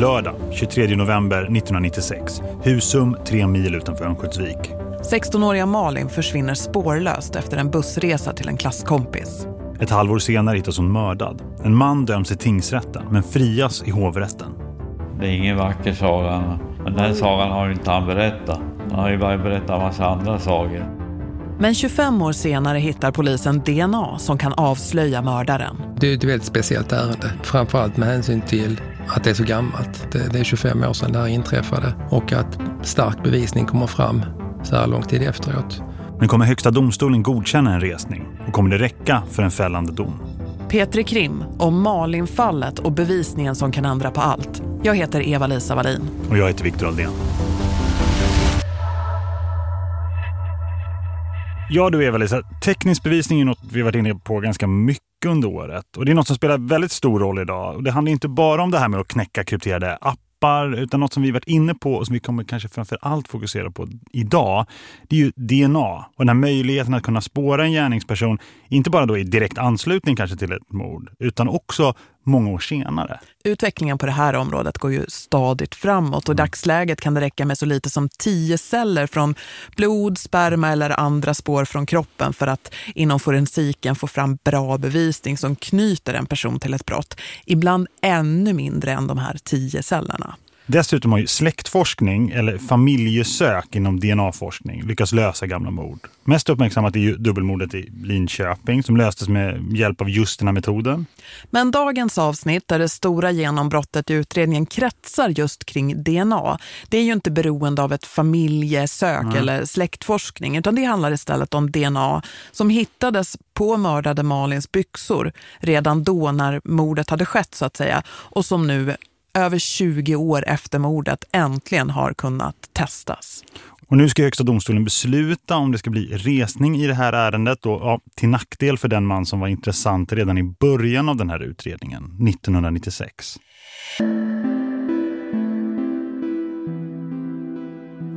Lördag, 23 november 1996. Husum, tre mil utanför Örnsköldsvik. 16-åriga Malin försvinner spårlöst efter en bussresa till en klasskompis. Ett halvår senare hittas hon mördad. En man döms i tingsrätten men frias i hovrätten. Det är ingen vacker saga. Men den här sagan har ju inte han berättat. Han har ju bara berättat en massa andra sagor. Men 25 år senare hittar polisen DNA som kan avslöja mördaren. Det är ett väldigt speciellt ärende. Framförallt med hänsyn till att det är så gammalt. Det, det är 25 år sedan det här inträffade. Och att stark bevisning kommer fram så här lång tid efteråt. Men kommer högsta domstolen godkänna en resning? Och kommer det räcka för en fällande dom? Petri Krim om Malin-fallet och bevisningen som kan ändra på allt. Jag heter Eva-Lisa Wallin. Och jag heter Viktor Aldén. Ja du Eva-Lisa, teknisk bevisning är något vi varit inne på ganska mycket under året. Och det är något som spelar väldigt stor roll idag. Och det handlar inte bara om det här med att knäcka krypterade appar utan något som vi varit inne på och som vi kommer kanske framför allt fokusera på idag. Det är ju DNA och den här möjligheten att kunna spåra en gärningsperson inte bara då i direkt anslutning kanske till ett mord utan också många år senare. Utvecklingen på det här området går ju stadigt framåt och i mm. dagsläget kan det räcka med så lite som tio celler från blod, sperma eller andra spår från kroppen för att inom forensiken få fram bra bevisning som knyter en person till ett brott. Ibland ännu mindre än de här tio cellerna. Dessutom har ju släktforskning eller familjesök inom DNA-forskning lyckats lösa gamla mord. Mest uppmärksammat är ju dubbelmordet i Linköping som löstes med hjälp av just den här metoden. Men dagens avsnitt där det stora genombrottet i utredningen kretsar just kring DNA. Det är ju inte beroende av ett familjesök mm. eller släktforskning utan det handlar istället om DNA som hittades på mördade Malins byxor redan då när mordet hade skett så att säga och som nu över 20 år efter mordet äntligen har kunnat testas. Och nu ska högsta domstolen besluta om det ska bli resning i det här ärendet och ja, till nackdel för den man som var intressant redan i början av den här utredningen, 1996.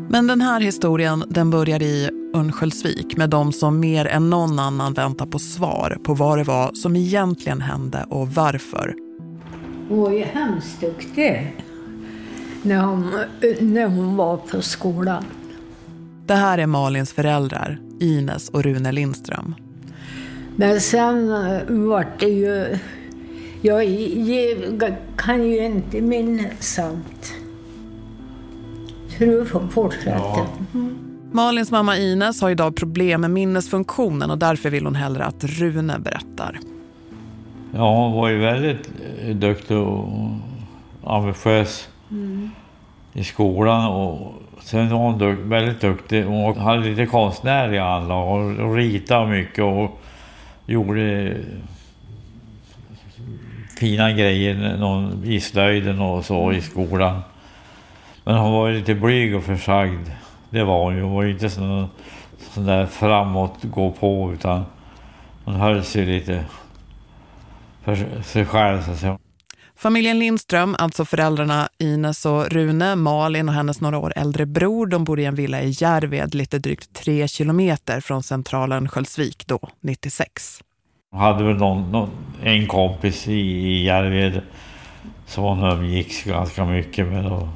Men den här historien den börjar i Örnsköldsvik med de som mer än någon annan väntar på svar på vad det var som egentligen hände och varför. Hon var ju hemskt duktig när hon, när hon var på skolan. Det här är Malins föräldrar, Ines och Rune Lindström. Men sen eh, var det ju... Jag kan ju inte minnas allt. Så du får fortsätta. Ja. Malins mamma Ines har idag problem med minnesfunktionen och därför vill hon hellre att Rune berättar. Ja, hon var ju väldigt eh, duktig och ambitiös mm. i skolan. Och sen var hon duk väldigt duktig. Hon hade lite konstnärliga anlag och, och ritade mycket och gjorde fina grejer någon, i slöjden och så i skolan. Men hon var ju lite blyg och försagd. Det var hon ju. Hon var ju inte sån, sån där framåt, gå på, utan hon höll sig lite för sig själv så att säga. Familjen Lindström, alltså föräldrarna Ines och Rune, Malin och hennes några år äldre bror, de bor i en villa i Järved lite drygt tre kilometer från centralen Sköldsvik då, 96. Hon hade väl någon, någon, en kompis i, i Järved som hon umgicks ganska mycket med. Och,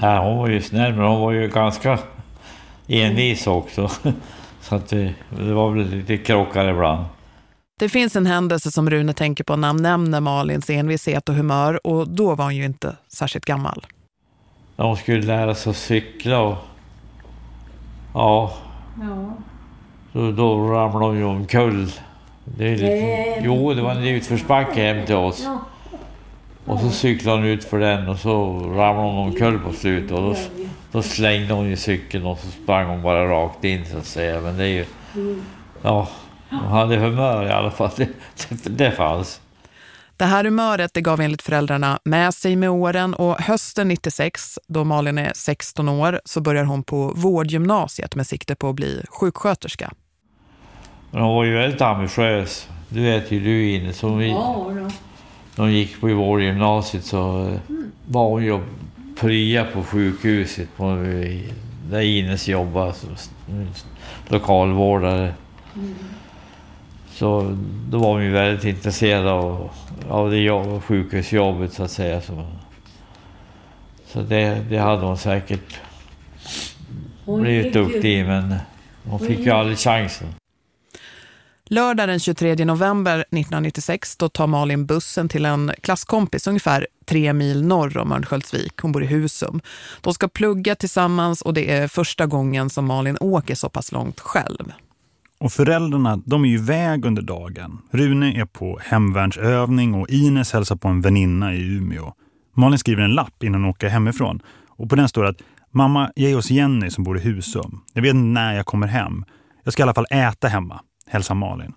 ja, hon var ju snäll men hon var ju ganska envis också. Så att det, det var väl lite krockar ibland. Det finns en händelse som Rune tänker på när han nämner Malins envishet och humör och då var hon ju inte särskilt gammal. När hon skulle lära sig att cykla och ja, ja. Så då ramlade hon ju omkull. Det är lite, jo, det var en utförsbacke hem till oss. Och så cyklade hon ut för den och så ramlade hon omkull på slutet. Och då, då slängde hon ju cykeln och så sprang hon bara rakt in så att säga. Men det är ju... Mm. Ja, hon hade humör i alla fall. Det, det, det fanns. Det här humöret det gav enligt föräldrarna med sig med åren och hösten 96, då Malin är 16 år, så börjar hon på vårdgymnasiet med sikte på att bli sjuksköterska. Men hon var ju väldigt ambitiös. Du vet ju du inne som vi... Ja, då. När hon gick på vårdgymnasiet så mm. var hon ju prya på sjukhuset på, där Ines jobbade som lokalvårdare. Mm. Så då var vi väldigt intresserade av, av det jobb, sjukhusjobbet så att säga. Så. Så det, det hade hon säkert blivit duktig i, men hon fick ju aldrig chansen. Lördag den 23 november 1996 då tar Malin bussen till en klasskompis ungefär tre mil norr om Örnsköldsvik. Hon bor i Husum. De ska plugga tillsammans och det är första gången som Malin åker så pass långt själv. Och föräldrarna, de är ju iväg under dagen. Rune är på hemvärnsövning och Ines hälsar på en väninna i Umeå. Malin skriver en lapp innan hon åker hemifrån. Och på den står att Mamma, ge oss Jenny som bor i Husum. Jag vet inte när jag kommer hem. Jag ska i alla fall äta hemma. Hälsa Malin.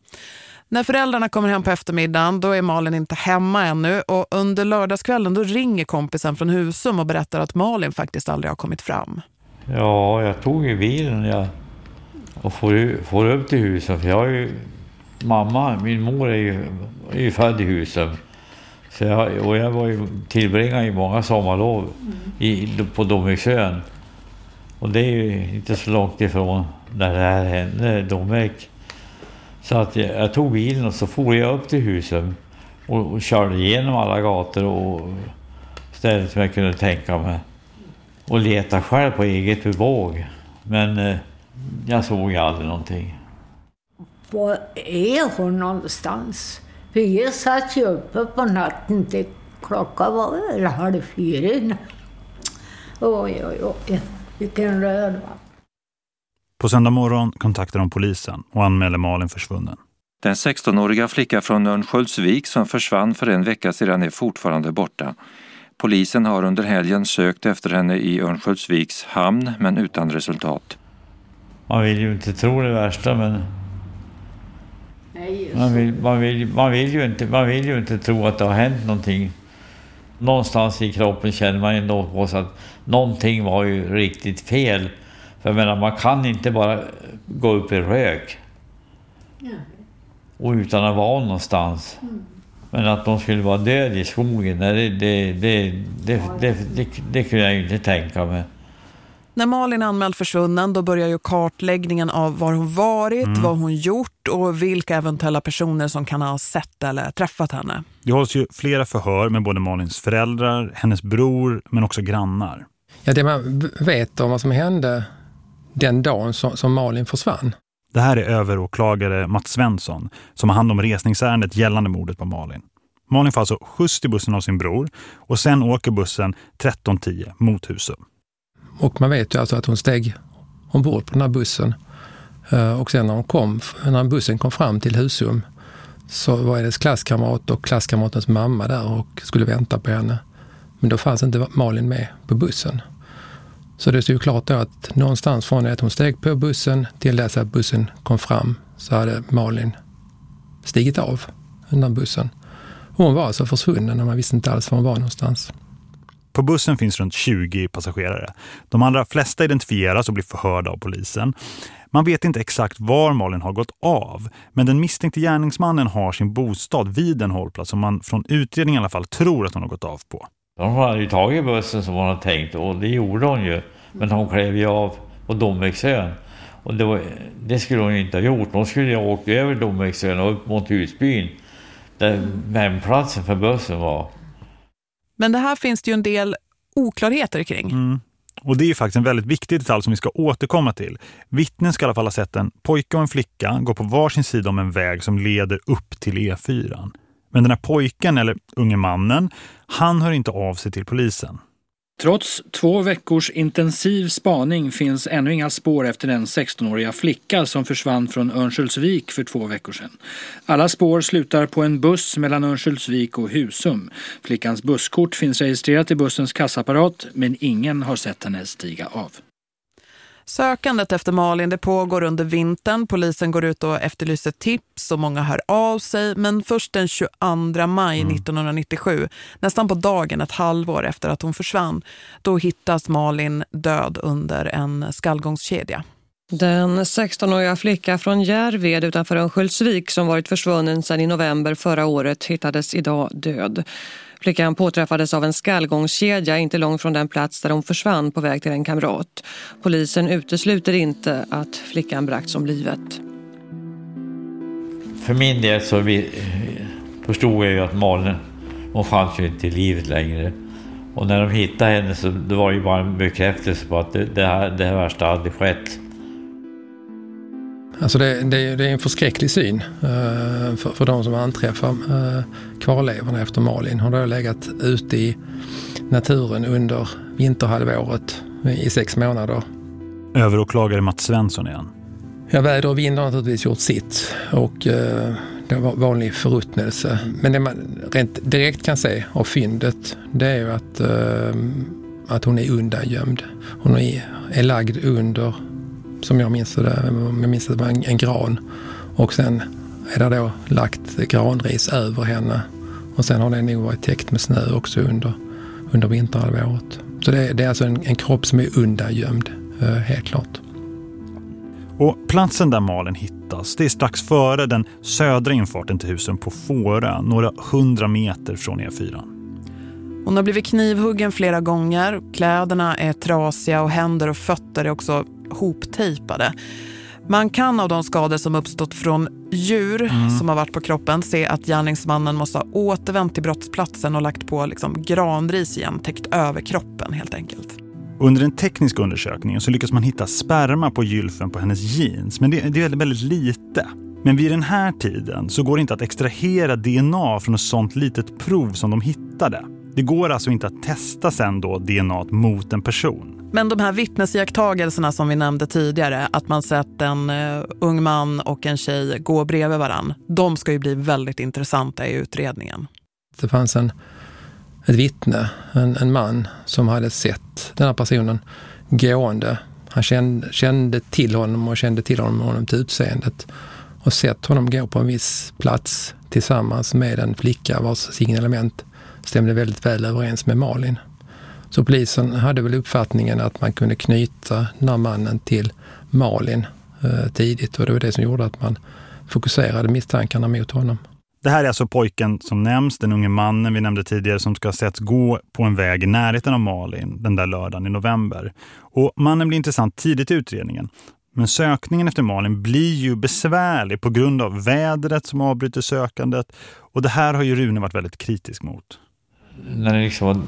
När föräldrarna kommer hem på eftermiddagen då är Malin inte hemma ännu och under lördagskvällen då ringer kompisen från Husum och berättar att Malin faktiskt aldrig har kommit fram. Ja, jag tog ju bilen jag, och får, får upp till Husum för jag ju mamma, min mor är ju, är ju född i Husum. Så jag, och jag var ju, tillbringade ju många sommarlov i, på Domeksön. Och det är ju inte så långt ifrån där det här hände, Domek. Så att jag, jag, tog bilen och så for jag upp till Husum och, och körde igenom alla gator och ställen som jag kunde tänka mig. Och leta själv på eget bevåg. Men eh, jag såg aldrig någonting. Var är hon någonstans? Vi satt ju uppe på natten till klockan var väl halv fyra. Oj, oj, oj. Vilken röd va? På söndag morgon kontaktar de polisen och anmäler Malin försvunnen. Den 16-åriga flicka från Örnsköldsvik som försvann för en vecka sedan är fortfarande borta. Polisen har under helgen sökt efter henne i Örnsköldsviks hamn men utan resultat. Man vill ju inte tro det värsta men man vill, man, vill, man, vill ju inte, man vill ju inte tro att det har hänt någonting. Någonstans i kroppen känner man ändå på sig att någonting var ju riktigt fel. För jag menar, man kan inte bara gå upp i rök. Och utan att vara någonstans. Men att de skulle vara död i skogen, det, det, det, det, det, det kunde jag ju inte tänka mig. När Malin anmält försvunnen då börjar ju kartläggningen av var hon varit, mm. vad hon gjort och vilka eventuella personer som kan ha sett eller träffat henne. Det hålls ju flera förhör med både Malins föräldrar, hennes bror men också grannar. Ja, det man vet om vad som hände den dagen som, som Malin försvann. Det här är överåklagare Mats Svensson som har hand om resningsärendet gällande mordet på Malin. Malin får alltså skjuts till bussen av sin bror och sen åker bussen 13.10 mot Husum. Och man vet ju alltså att hon steg ombord på den här bussen. Eh, och sen när, hon kom, när bussen kom fram till Husum så var hennes klasskamrat och klasskamratens mamma där och skulle vänta på henne. Men då fanns inte Malin med på bussen. Så det stod ju klart då att någonstans från att hon steg på bussen till dess att bussen kom fram så hade Malin stigit av undan bussen. Hon var alltså försvunnen och man visste inte alls var hon var någonstans. På bussen finns runt 20 passagerare. De allra flesta identifieras och blir förhörda av polisen. Man vet inte exakt var Malin har gått av, men den misstänkte gärningsmannen har sin bostad vid en hållplats som man från utredningen i alla fall tror att hon har gått av på. De hade ju tagit bussen som hon hade tänkt och det gjorde hon ju. Men hon klev ju av på Domeksön. Och det, var, det, skulle hon ju inte ha gjort. Hon skulle ju ha åkt över Domeksön och upp mot husbyn. Där vändplatsen för bussen var. Men det här finns det ju en del oklarheter kring. Mm. Och det är ju faktiskt en väldigt viktig detalj som vi ska återkomma till. Vittnen ska i alla fall ha sett en pojke och en flicka gå på varsin sida om en väg som leder upp till E4. Men den här pojken, eller unge mannen, han hör inte av sig till polisen. Trots två veckors intensiv spaning finns ännu inga spår efter den 16-åriga flicka som försvann från Örnsköldsvik för två veckor sedan. Alla spår slutar på en buss mellan Örnsköldsvik och Husum. Flickans busskort finns registrerat i bussens kassaapparat men ingen har sett henne stiga av. Sökandet efter Malin det pågår under vintern. Polisen går ut och efterlyser tips och många hör av sig. Men först den 22 maj mm. 1997, nästan på dagen ett halvår efter att hon försvann, då hittas Malin död under en skallgångskedja. Den 16-åriga flicka från Järved utanför Örnsköldsvik som varit försvunnen sedan i november förra året hittades idag död. Flickan påträffades av en skallgångskedja inte långt från den plats där hon försvann på väg till en kamrat. Polisen utesluter inte att flickan bragts om livet. För min del så vi, förstod jag ju att Malin, hon fanns ju inte i livet längre. Och när de hittade henne så det var ju bara en bekräftelse på att det, det, här, det här värsta hade skett. Alltså det, det, det är en förskräcklig syn uh, för, för de som anträffar uh, kvarlevorna efter Malin. Hon har legat ute i naturen under vinterhalvåret i sex månader. Överåklagare Mats Svensson igen. Ja, väder och vind har naturligtvis gjort sitt och uh, det var vanlig förruttnelse. Men det man rent direkt kan se av fyndet det är ju att, att hon är undangömd. Hon är, är lagd under som jag minns det. Jag minns det var en, en gran. Och sen är det då lagt granris över henne. Och sen har det nog varit täckt med snö också under, under vinterhalvåret. Så det, det är alltså en, en kropp som är undangömd, eh, helt klart. Och platsen där Malen hittas, det är strax före den södra infarten till husen på Fåra, några hundra meter från E4. Hon har blivit knivhuggen flera gånger, kläderna är trasiga och händer och fötter är också hoptejpade. Man kan av de skador som uppstått från djur mm. som har varit på kroppen se att gärningsmannen måste ha återvänt till brottsplatsen och lagt på liksom granris igen, täckt över kroppen helt enkelt. Under den tekniska undersökningen så lyckas man hitta sperma på gylfen på hennes jeans, men det, det är väldigt, väldigt lite. Men vid den här tiden så går det inte att extrahera DNA från ett sånt litet prov som de hittade. Det går alltså inte att testa sen då DNA mot en person. Men de här vittnesiakttagelserna som vi nämnde tidigare, att man sett en uh, ung man och en tjej gå bredvid varann, de ska ju bli väldigt intressanta i utredningen. Det fanns en, ett vittne, en, en man som hade sett den här personen gående. Han kände, kände till honom och kände till honom, honom till utseendet och sett honom gå på en viss plats tillsammans med en flicka vars signalement stämde väldigt väl överens med Malin. Så polisen hade väl uppfattningen att man kunde knyta den här mannen till Malin eh, tidigt och det var det som gjorde att man fokuserade misstankarna mot honom. Det här är alltså pojken som nämns, den unge mannen vi nämnde tidigare som ska ha setts gå på en väg i närheten av Malin den där lördagen i november. Och mannen blir intressant tidigt i utredningen. Men sökningen efter Malin blir ju besvärlig på grund av vädret som avbryter sökandet. Och det här har ju Rune varit väldigt kritisk mot när det liksom har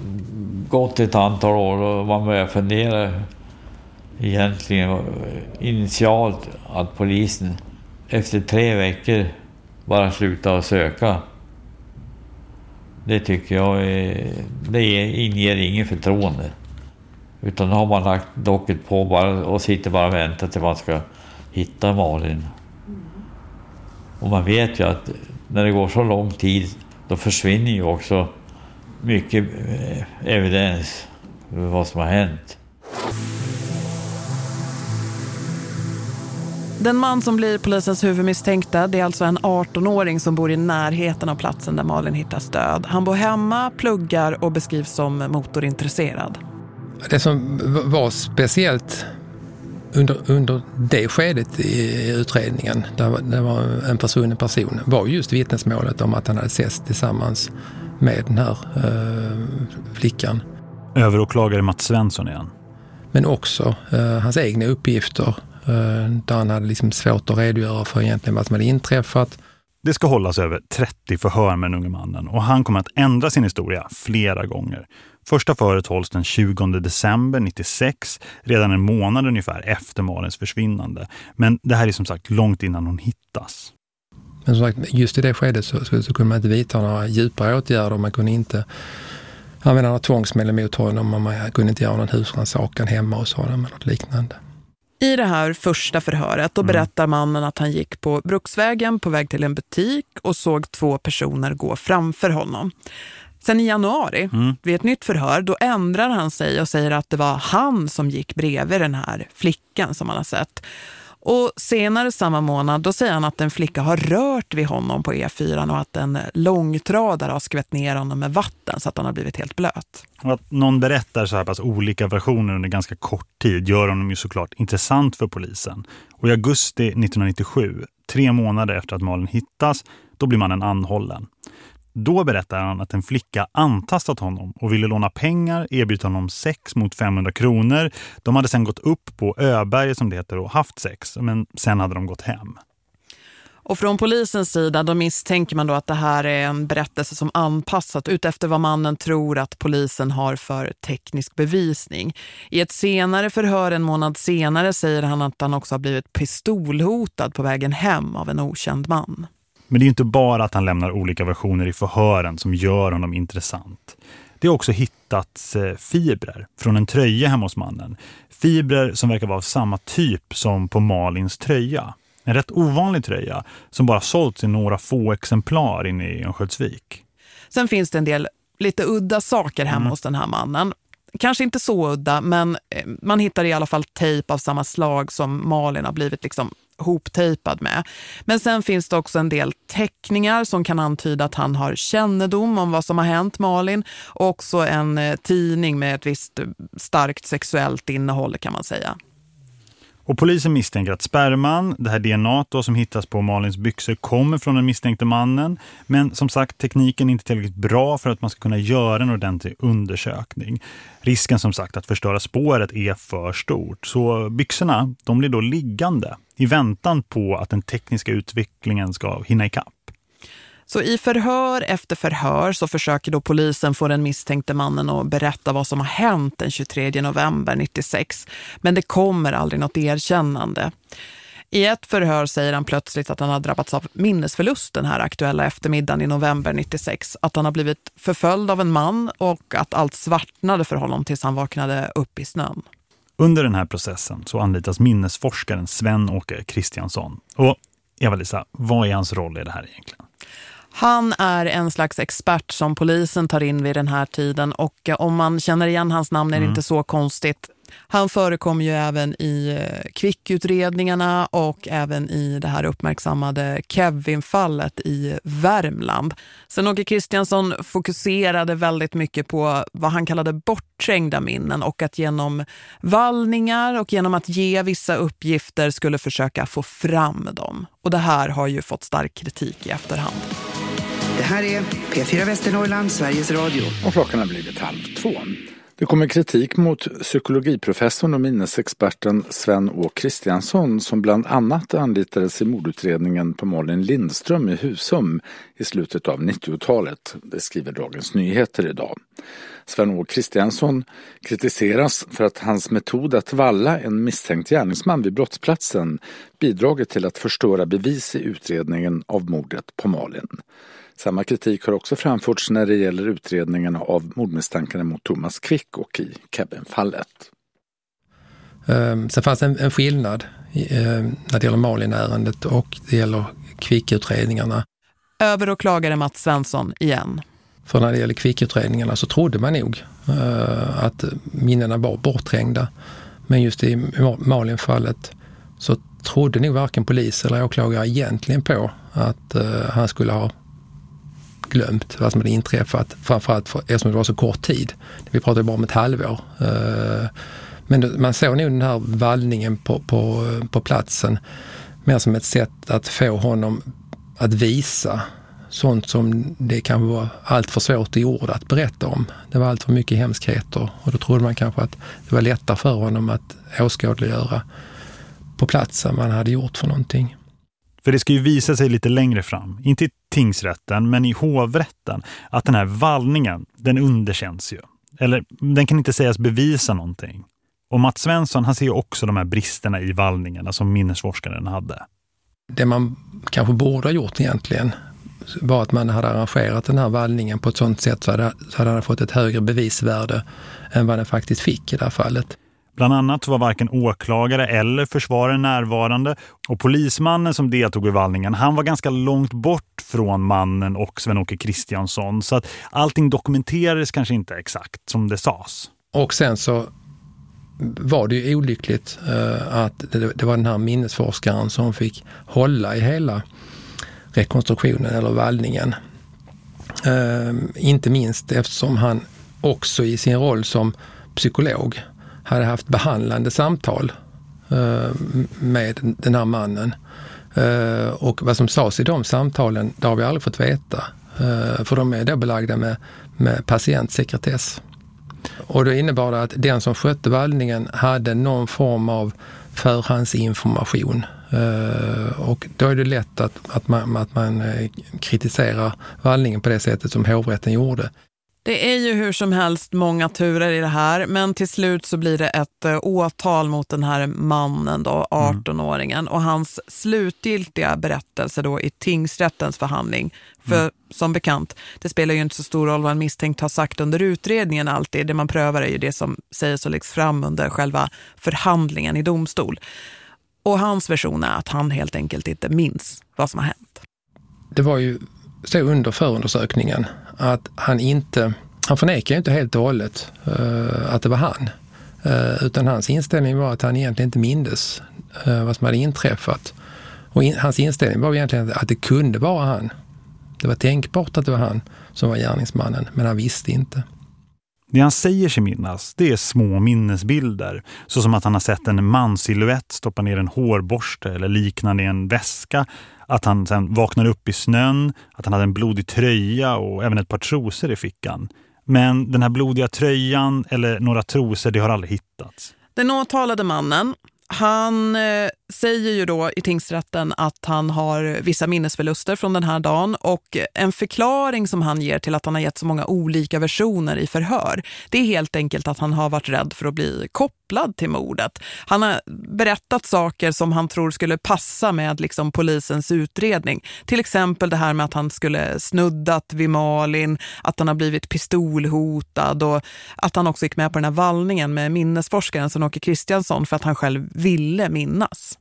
gått ett antal år och man börjar fundera egentligen initialt att polisen efter tre veckor bara slutar att söka. Det tycker jag är, det inger ingen förtroende. Utan har man lagt docket på bara och sitter bara och väntar till man ska hitta Malin. Och man vet ju att när det går så lång tid då försvinner ju också mycket eh, evidens för vad som har hänt. Den man som blir polisens huvudmisstänkta det är alltså en 18-åring som bor i närheten av platsen där Malin hittas död. Han bor hemma, pluggar och beskrivs som motorintresserad. Det som var speciellt under, under det skedet i utredningen, där det var en försvunnen person, var just vittnesmålet om att han hade setts tillsammans med den här eh, flickan. Överåklagare Mats Svensson igen. Men också eh, hans egna uppgifter eh, där han hade liksom svårt att redogöra för egentligen vad som hade inträffat. Det ska hållas över 30 förhör med den unge mannen och han kommer att ändra sin historia flera gånger. Första förhöret hålls den 20 december 96, redan en månad ungefär efter Malins försvinnande. Men det här är som sagt långt innan hon hittas. Men som sagt, just i det skedet så, så, så kunde man inte vidta några djupare åtgärder. Man kunde inte använda några tvångsmedel mot honom och man kunde inte göra någon husrannsakan hemma hos honom eller något liknande. I det här första förhöret då mm. berättar mannen att han gick på Bruksvägen på väg till en butik och såg två personer gå framför honom. Sen i januari, mm. vid ett nytt förhör, då ändrar han sig och säger att det var han som gick bredvid den här flickan som han har sett. Och senare samma månad då säger han att en flicka har rört vid honom på E4 och att en långtradare har skvätt ner honom med vatten så att han har blivit helt blöt. Och att någon berättar så här pass olika versioner under ganska kort tid gör honom ju såklart intressant för polisen. Och i augusti 1997, tre månader efter att Malin hittas, då blir mannen anhållen. Då berättar han att en flicka antastat honom och ville låna pengar, erbjudit honom sex mot 500 kronor. De hade sedan gått upp på Öberget som det heter och haft sex, men sen hade de gått hem. Och från polisens sida då misstänker man då att det här är en berättelse som anpassat utefter vad mannen tror att polisen har för teknisk bevisning. I ett senare förhör en månad senare säger han att han också har blivit pistolhotad på vägen hem av en okänd man. Men det är inte bara att han lämnar olika versioner i förhören som gör honom intressant. Det har också hittats eh, fibrer från en tröja hemma hos mannen. Fibrer som verkar vara av samma typ som på Malins tröja. En rätt ovanlig tröja som bara sålts i några få exemplar inne i Örnsköldsvik. Sen finns det en del lite udda saker hemma mm. hos den här mannen. Kanske inte så udda, men eh, man hittar i alla fall tejp av samma slag som Malin har blivit liksom hoptejpad med. Men sen finns det också en del teckningar som kan antyda att han har kännedom om vad som har hänt Malin. Och också en eh, tidning med ett visst eh, starkt sexuellt innehåll kan man säga. Och polisen misstänker att sperman, det här DNA då som hittas på Malins byxor, kommer från den misstänkte mannen. Men som sagt, tekniken är inte tillräckligt bra för att man ska kunna göra en ordentlig undersökning. Risken som sagt att förstöra spåret är för stort. Så byxorna, de blir då liggande i väntan på att den tekniska utvecklingen ska hinna ikapp. Så i förhör efter förhör så försöker då polisen få den misstänkte mannen att berätta vad som har hänt den 23 november 96. Men det kommer aldrig något erkännande. I ett förhör säger han plötsligt att han har drabbats av minnesförlust den här aktuella eftermiddagen i november 96. Att han har blivit förföljd av en man och att allt svartnade för honom tills han vaknade upp i snön. Under den här processen så anlitas minnesforskaren Sven-Åke Kristiansson. Och Eva-Lisa, vad är hans roll i det här egentligen? Han är en slags expert som polisen tar in vid den här tiden och eh, om man känner igen hans namn är det mm. inte så konstigt. Han förekommer ju även i eh, kvickutredningarna och även i det här uppmärksammade Kevin-fallet i Värmland. Sen Åke Kristiansson fokuserade väldigt mycket på vad han kallade bortträngda minnen och att genom vallningar och genom att ge vissa uppgifter skulle försöka få fram dem. Och det här har ju fått stark kritik i efterhand. Det här är P4 Västernorrland, Sveriges Radio. Och klockan har blivit halv två. Det kommer kritik mot psykologiprofessorn och minnesexperten Sven Å Kristiansson som bland annat anlitades i mordutredningen på Malin Lindström i Husum i slutet av 90-talet. Det skriver Dagens Nyheter idag. Sven Å Kristiansson kritiseras för att hans metod att valla en misstänkt gärningsman vid brottsplatsen bidragit till att förstöra bevis i utredningen av mordet på Malin. Samma kritik har också framförts när det gäller utredningen av mordmisstankarna mot Thomas Quick och i Kevin-fallet. Um, sen fanns en, en skillnad um, när det gäller Malin-ärendet och det gäller Quick-utredningarna. Överåklagare Mats Svensson igen. För när det gäller Quick-utredningarna så trodde man nog uh, att minnena var bortträngda. Men just i Malin-fallet så trodde nog varken polis eller åklagare egentligen på att uh, han skulle ha glömt vad som hade inträffat. Framförallt för, eftersom det var så kort tid. Vi pratade bara om ett halvår. Eh, men man såg nog den här vallningen på, på, på platsen mer som ett sätt att få honom att visa sånt som det kanske var allt för svårt i ord att berätta om. Det var allt för mycket hemskheter och då trodde man kanske att det var lättare för honom att åskådliggöra på platsen vad han hade gjort för någonting. För det ska ju visa sig lite längre fram, inte i tingsrätten men i hovrätten, att den här vallningen, den underkänns ju. Eller den kan inte sägas bevisa någonting. Och Mats Svensson, han ser ju också de här bristerna i vallningarna som minnesforskaren hade. Det man kanske borde ha gjort egentligen var att man hade arrangerat den här vallningen på ett sådant sätt så hade, så hade han fått ett högre bevisvärde än vad den faktiskt fick i det här fallet. Bland annat var varken åklagare eller försvarare närvarande och polismannen som deltog i vallningen, han var ganska långt bort från mannen och Sven-Åke Kristiansson så att allting dokumenterades kanske inte exakt som det sades. Och sen så var det ju olyckligt uh, att det, det, var den här minnesforskaren som fick hålla i hela rekonstruktionen eller vallningen. Uh, inte minst eftersom han också i sin roll som psykolog hade haft behandlande samtal eh, med den här mannen. Eh, och vad som sades i de samtalen, det har vi aldrig fått veta. Eh, för de är då belagda med, med patientsekretess. Och då innebar det att den som skötte vallningen hade någon form av förhandsinformation eh, och då är det lätt att, att man, att man eh, kritiserar vallningen på det sättet som hovrätten gjorde. Det är ju hur som helst många turer i det här men till slut så blir det ett uh, åtal mot den här mannen då, 18-åringen mm. och hans slutgiltiga berättelse då i tingsrättens förhandling. För mm. som bekant, det spelar ju inte så stor roll vad en misstänkt har sagt under utredningen alltid. Det man prövar är ju det som sägs och läggs fram under själva förhandlingen i domstol. Och hans version är att han helt enkelt inte minns vad som har hänt. Det var ju så under förundersökningen att han inte, han förnekar inte helt och hållet uh, att det var han. Uh, utan hans inställning var att han egentligen inte mindes uh, vad som hade inträffat. Och in, hans inställning var egentligen att det kunde vara han. Det var tänkbart att det var han som var gärningsmannen, men han visste inte. Det han säger sig minnas, det är små minnesbilder. Så som att han har sett en manssilhuett stoppa ner en hårborste eller liknande i en väska. Att han sen vaknade upp i snön, att han hade en blodig tröja och även ett par trosor i fickan. Men den här blodiga tröjan eller några trosor, det har aldrig hittats. Den åtalade mannen, han eh, säger ju då i tingsrätten att han har vissa minnesförluster från den här dagen och en förklaring som han ger till att han har gett så många olika versioner i förhör det är helt enkelt att han har varit rädd för att bli kopplad till mordet. Han har berättat saker som han tror skulle passa med liksom polisens utredning. Till exempel det här med att han skulle snuddat vid Malin, att han har blivit pistolhotad och att han också gick med på den här vallningen med minnesforskaren Sven-Åke Kristiansson för att han själv ville minnas.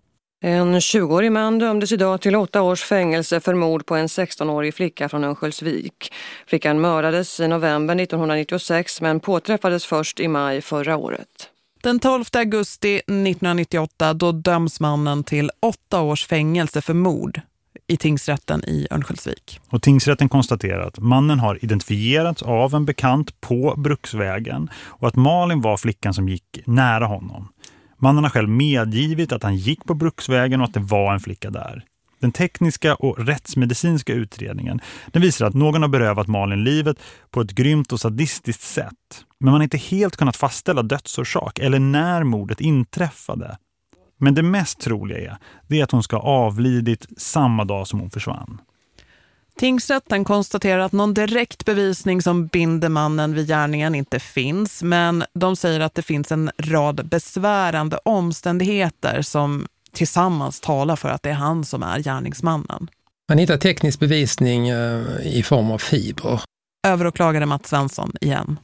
En 20-årig man dömdes idag till åtta års fängelse för mord på en 16-årig flicka från Örnsköldsvik. Flickan mördades i november 1996 men påträffades först i maj förra året. Den 12 augusti 1998 då döms mannen till åtta års fängelse för mord i tingsrätten i Örnsköldsvik. Och tingsrätten konstaterar att mannen har identifierats av en bekant på Bruksvägen och att Malin var flickan som gick nära honom. Mannen har själv medgivit att han gick på Bruksvägen och att det var en flicka där. Den tekniska och rättsmedicinska utredningen den visar att någon har berövat Malin livet på ett grymt och sadistiskt sätt. Men man har inte helt kunnat fastställa dödsorsak eller när mordet inträffade. Men det mest troliga är, det är att hon ska ha avlidit samma dag som hon försvann. Tingsrätten konstaterar att någon direkt bevisning som binder mannen vid gärningen inte finns men de säger att det finns en rad besvärande omständigheter som tillsammans talar för att det är han som är gärningsmannen. Man hittar teknisk bevisning eh, i form av fibrer. Överåklagare Mats Svensson igen.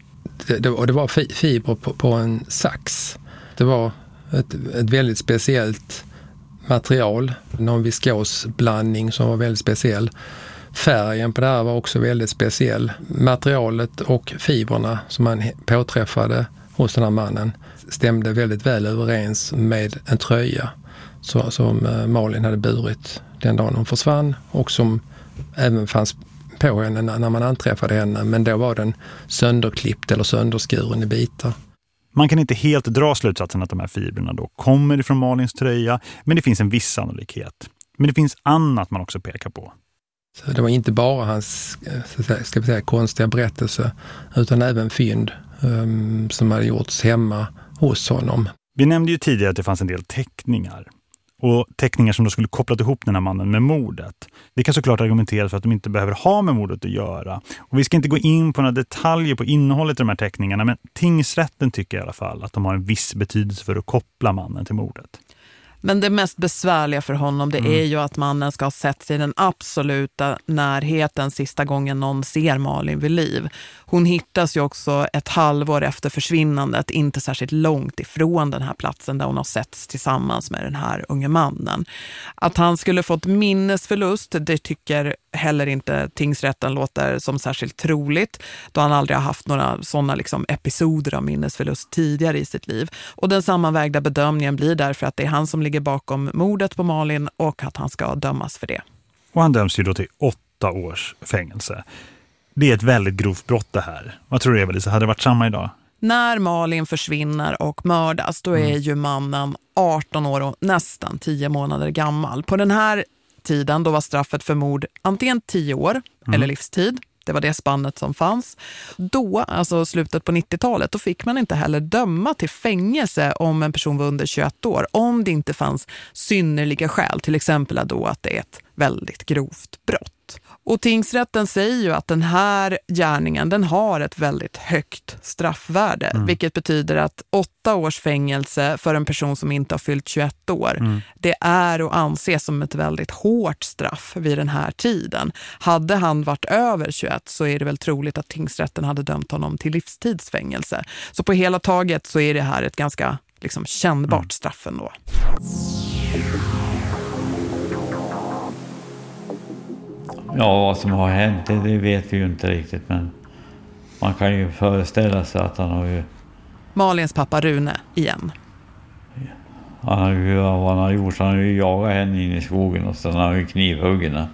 Det, det, och det var fi, fibrer på, på, en sax. Det var ett, ett väldigt speciellt material, någon viskosblandning som var väldigt speciell. Färgen på det här var också väldigt speciell. Materialet och fibrerna som man påträffade hos den här mannen stämde väldigt väl överens med en tröja som eh, Malin hade burit den dagen hon försvann och som även fanns på henne när man anträffade henne. Men då var den sönderklippt eller sönderskuren i bitar. Man kan inte helt dra slutsatsen att de här fibrerna då kommer ifrån Malins tröja, men det finns en viss sannolikhet. Men det finns annat man också pekar på. Så det var inte bara hans eh, säga, ska vi säga, konstiga berättelse utan även fynd um, som hade gjorts hemma hos honom. Vi nämnde ju tidigare att det fanns en del teckningar. Och teckningar som då skulle kopplat ihop den här mannen med mordet. Det kan såklart argumenteras för att de inte behöver ha med mordet att göra. Och vi ska inte gå in på några detaljer på innehållet i de här teckningarna men tingsrätten tycker i alla fall att de har en viss betydelse för att koppla mannen till mordet. Men det mest besvärliga för honom det mm. är ju att mannen ska ha sett sig i den absoluta närheten sista gången någon ser Malin vid liv. Hon hittas ju också ett halvår efter försvinnandet, inte särskilt långt ifrån den här platsen där hon har setts tillsammans med den här unge mannen. Att han skulle fått minnesförlust, det tycker heller inte tingsrätten låter som särskilt troligt då han aldrig har haft några sådana liksom episoder av minnesförlust tidigare i sitt liv. Och den sammanvägda bedömningen blir därför att det är han som ligger bakom mordet på Malin och att han ska dömas för det. Och han döms ju då till åtta års fängelse. Det är ett väldigt grovt brott det här. Vad tror du Eva-Lisa, hade det varit samma idag? När Malin försvinner och mördas då är mm. ju mannen 18 år och nästan 10 månader gammal. På den här tiden då var straffet för mord antingen 10 år mm. eller livstid. Det var det spannet som fanns. Då, alltså slutet på 90-talet, då fick man inte heller döma till fängelse om en person var under 21 år. Om det inte fanns synnerliga skäl, till exempel då att det är ett väldigt grovt brott. Och tingsrätten säger ju att den här gärningen den har ett väldigt högt straffvärde. Mm. Vilket betyder att åtta års fängelse för en person som inte har fyllt 21 år. Mm. Det är att anse som ett väldigt hårt straff vid den här tiden. Hade han varit över 21 så är det väl troligt att tingsrätten hade dömt honom till livstidsfängelse. Så på hela taget så är det här ett ganska liksom, kännbart mm. straff ändå. Ja, vad som har hänt det, det, vet vi ju inte riktigt men man kan ju föreställa sig att han har ju... Malins pappa Rune igen. Han har ju, vad han har gjort, han har ju jagat henne in i skogen och sen har han ju knivhuggen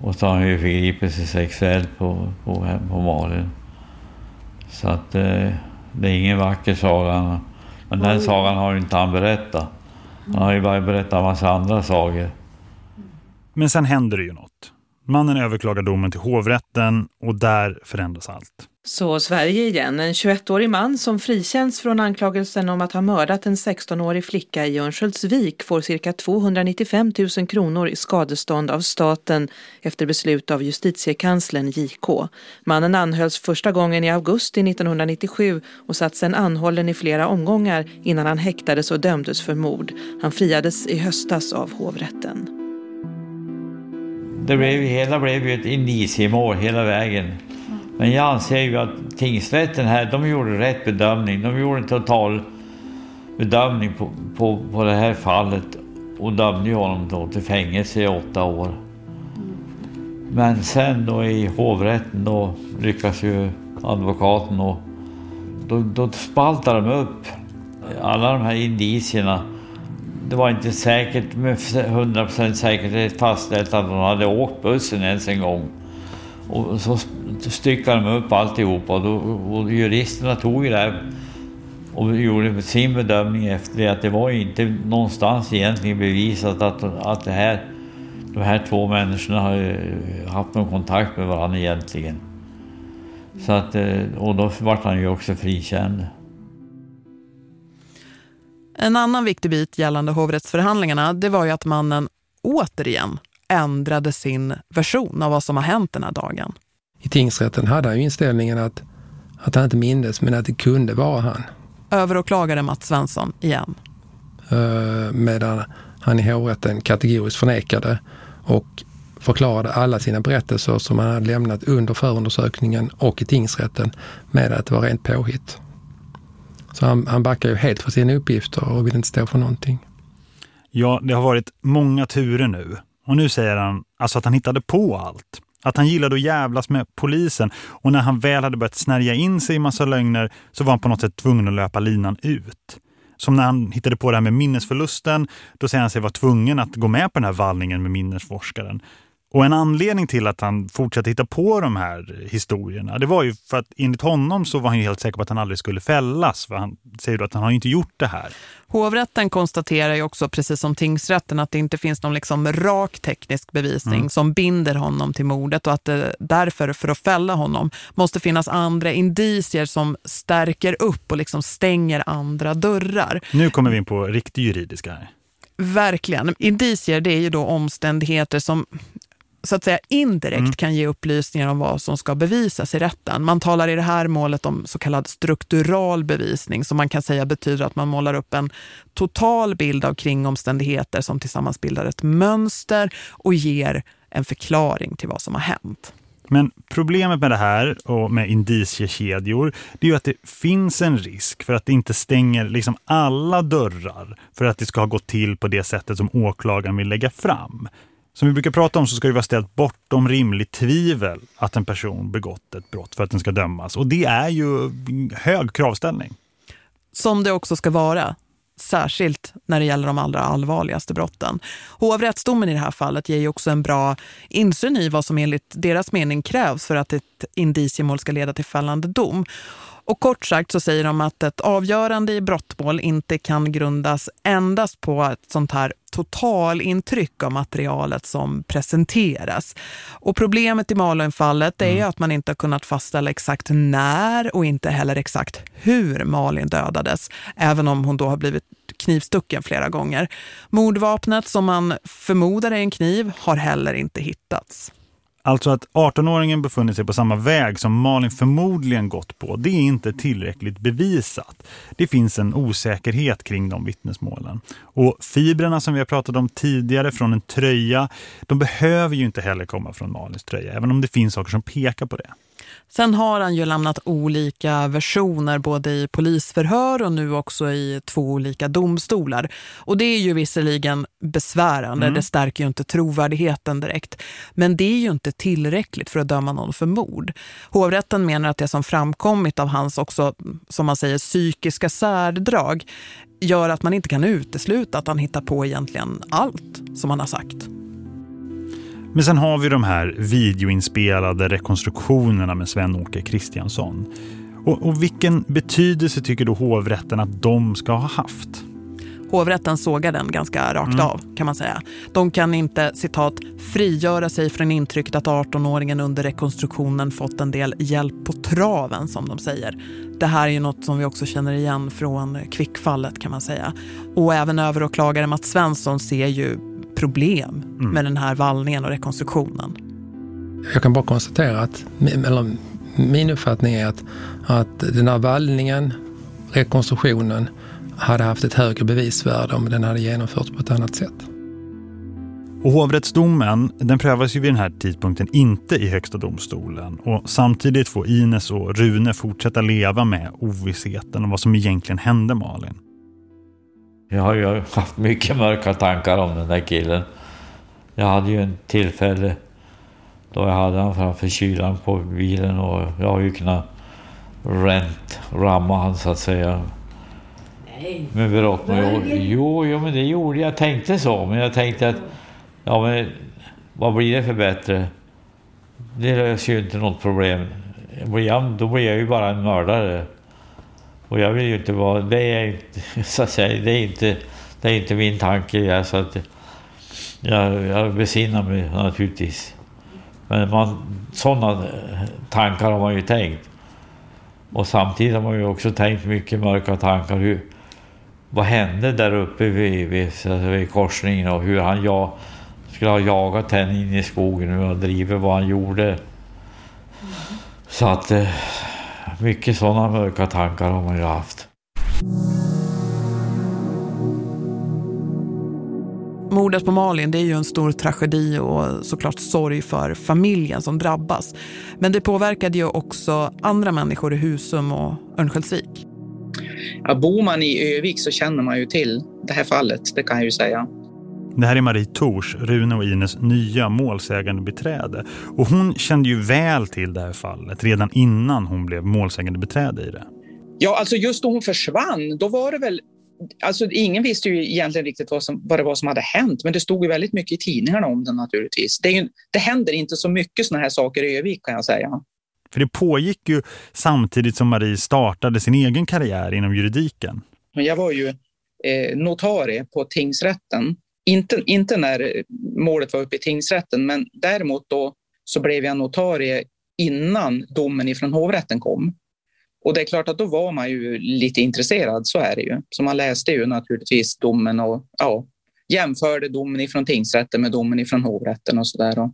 Och så har han ju förgripit sig sexuellt på, på, på Malin. Så att eh, det är ingen vacker saga. Men den sagan har ju inte han berättat. Han har ju bara berättat en massa andra sagor. Men sen händer det ju något. Mannen överklagar domen till hovrätten och där förändras allt. Så Sverige igen. En 21-årig man som frikänns från anklagelsen om att ha mördat en 16-årig flicka i Örnsköldsvik får cirka 295 000 kronor i skadestånd av staten efter beslut av justitiekanslern JK. Mannen anhölls första gången i augusti 1997 och satt sedan anhållen i flera omgångar innan han häktades och dömdes för mord. Han friades i höstas av hovrätten det blev, hela blev ju ett indiciemål hela vägen. Men jag anser ju att tingsrätten här, de gjorde rätt bedömning. De gjorde en total bedömning på, på, på det här fallet och dömde ju honom då till fängelse i åtta år. Men sen då i hovrätten då lyckas ju advokaten och då, då spaltar de upp alla de här indicierna det var inte säkert med 100% säkerhet fastställt att de hade åkt bussen ens en gång. Och så styckade de upp alltihop och, då, och juristerna tog ju det här och gjorde sin bedömning efter det att det var inte någonstans egentligen bevisat att, att det här, de här två människorna har haft någon kontakt med varandra egentligen. Så att, eh, och då vart han ju också frikänd. En annan viktig bit gällande hovrättsförhandlingarna det var ju att mannen återigen ändrade sin version av vad som har hänt den här dagen. I tingsrätten hade han ju inställningen att, att han inte mindes men att det kunde vara han. Överåklagare Mats Svensson igen. Uh, medan han i hovrätten kategoriskt förnekade och förklarade alla sina berättelser som han hade lämnat under förundersökningen och i tingsrätten med att det var rent påhitt. Så han, han backar ju helt för sina uppgifter och vill inte stå för någonting. Ja, det har varit många turer nu. Och nu säger han alltså att han hittade på allt. Att han gillade att jävlas med polisen. Och när han väl hade börjat snärja in sig i massa lögner så var han på något sätt tvungen att löpa linan ut. Som när han hittade på det här med minnesförlusten, då säger han sig vara tvungen att gå med på den här vallningen med minnesforskaren. Och en anledning till att han fortsatte hitta på de här historierna, det var ju för att enligt honom så var han ju helt säker på att han aldrig skulle fällas. För han säger då att han har inte gjort det här. Hovrätten konstaterar ju också, precis som tingsrätten, att det inte finns någon liksom rak teknisk bevisning mm. som binder honom till mordet och att det därför, för att fälla honom, måste finnas andra indicier som stärker upp och liksom stänger andra dörrar. Nu kommer vi in på riktigt juridiska här. Verkligen. Indicier det är ju då omständigheter som så att säga indirekt mm. kan ge upplysningar om vad som ska bevisas i rätten. Man talar i det här målet om så kallad struktural bevisning som man kan säga betyder att man målar upp en total bild av kringomständigheter som tillsammans bildar ett mönster och ger en förklaring till vad som har hänt. Men problemet med det här och med indiciekedjor det är ju att det finns en risk för att det inte stänger liksom alla dörrar för att det ska ha gått till på det sättet som åklagaren vill lägga fram. Som vi brukar prata om så ska det vara ställt bortom rimligt tvivel att en person begått ett brott för att den ska dömas. Och det är ju hög kravställning. Som det också ska vara, särskilt när det gäller de allra allvarligaste brotten. Hovrättsdomen i det här fallet ger ju också en bra insyn i vad som enligt deras mening krävs för att ett indiciemål ska leda till fällande dom. Och kort sagt så säger de att ett avgörande i brottmål inte kan grundas endast på ett sånt här totalintryck av materialet som presenteras. Och problemet i Malin-fallet är mm. att man inte har kunnat fastställa exakt när och inte heller exakt hur Malin dödades, även om hon då har blivit knivstucken flera gånger. Mordvapnet som man förmodar är en kniv har heller inte hittats. Alltså att 18-åringen befunnit sig på samma väg som Malin förmodligen gått på, det är inte tillräckligt bevisat. Det finns en osäkerhet kring de vittnesmålen. Och fibrerna som vi har pratat om tidigare från en tröja, de behöver ju inte heller komma från Malins tröja, även om det finns saker som pekar på det. Sen har han ju lämnat olika versioner både i polisförhör och nu också i två olika domstolar. Och det är ju visserligen besvärande, mm. det stärker ju inte trovärdigheten direkt. Men det är ju inte tillräckligt för att döma någon för mord. Hovrätten menar att det som framkommit av hans också, som man säger, psykiska särdrag gör att man inte kan utesluta att han hittar på egentligen allt som han har sagt. Men sen har vi de här videoinspelade rekonstruktionerna med Sven-Åke Kristiansson. Och, och vilken betydelse tycker då hovrätten att de ska ha haft? Hovrätten sågar den ganska rakt mm. av kan man säga. De kan inte, citat, frigöra sig från intrycket att 18-åringen under rekonstruktionen fått en del hjälp på traven som de säger. Det här är ju något som vi också känner igen från kvickfallet kan man säga. Och även överåklagare Mats Svensson ser ju problem mm. med den här vallningen och rekonstruktionen. Jag kan bara konstatera att eller, min uppfattning är att, att den här vallningen, rekonstruktionen, hade haft ett högre bevisvärde om den hade genomförts på ett annat sätt. Och hovrättsdomen den prövas ju vid den här tidpunkten inte i högsta domstolen. Och samtidigt får Ines och Rune fortsätta leva med ovissheten om vad som egentligen hände Malin. Jag har ju haft mycket mörka tankar om den där killen. Jag hade ju en tillfälle då jag hade han framför kylan på bilen och jag har ju kunnat rent ramma han så att säga. Nej. Med berått mig. Jo, jo, men det gjorde jag. Jag tänkte så, men jag tänkte att ja, men vad blir det för bättre? Det löser ju inte något problem. Då blir jag ju bara en mördare. Och jag vill ju inte vara, det är inte, så att säga, det är inte, det är inte min tanke. Ja, så att jag, jag besinnar mig naturligtvis. Men man, sådana tankar har man ju tänkt. Och samtidigt har man ju också tänkt mycket mörka tankar. Hur, vad hände där uppe vid, vid, vid korsningen och hur han jag, skulle ha jagat henne in i skogen och drivit vad han gjorde. Så att eh, mycket sådana mörka tankar har man ju haft. Mordet på Malin det är ju en stor tragedi och såklart sorg för familjen som drabbas. Men det påverkade ju också andra människor i Husum och Örnsköldsvik. Ja, bor man i Övik så känner man ju till det här fallet, det kan jag ju säga. Det här är Marie Tors, Rune och Ines nya målsägande beträde. Och hon kände ju väl till det här fallet redan innan hon blev målsägande beträde i det. Ja, alltså just då hon försvann, då var det väl... Alltså ingen visste ju egentligen riktigt vad, som, vad det var som hade hänt, men det stod ju väldigt mycket i tidningarna om den naturligtvis. Det, ju, det händer inte så mycket såna här saker i Övik kan jag säga. För det pågick ju samtidigt som Marie startade sin egen karriär inom juridiken. Jag var ju eh, notarie på tingsrätten inte, inte när målet var uppe i tingsrätten, men däremot då så blev jag notarie innan domen ifrån hovrätten kom. Och det är klart att då var man ju lite intresserad, så är det ju. Så man läste ju naturligtvis domen och ja, jämförde domen ifrån tingsrätten med domen ifrån hovrätten och sådär.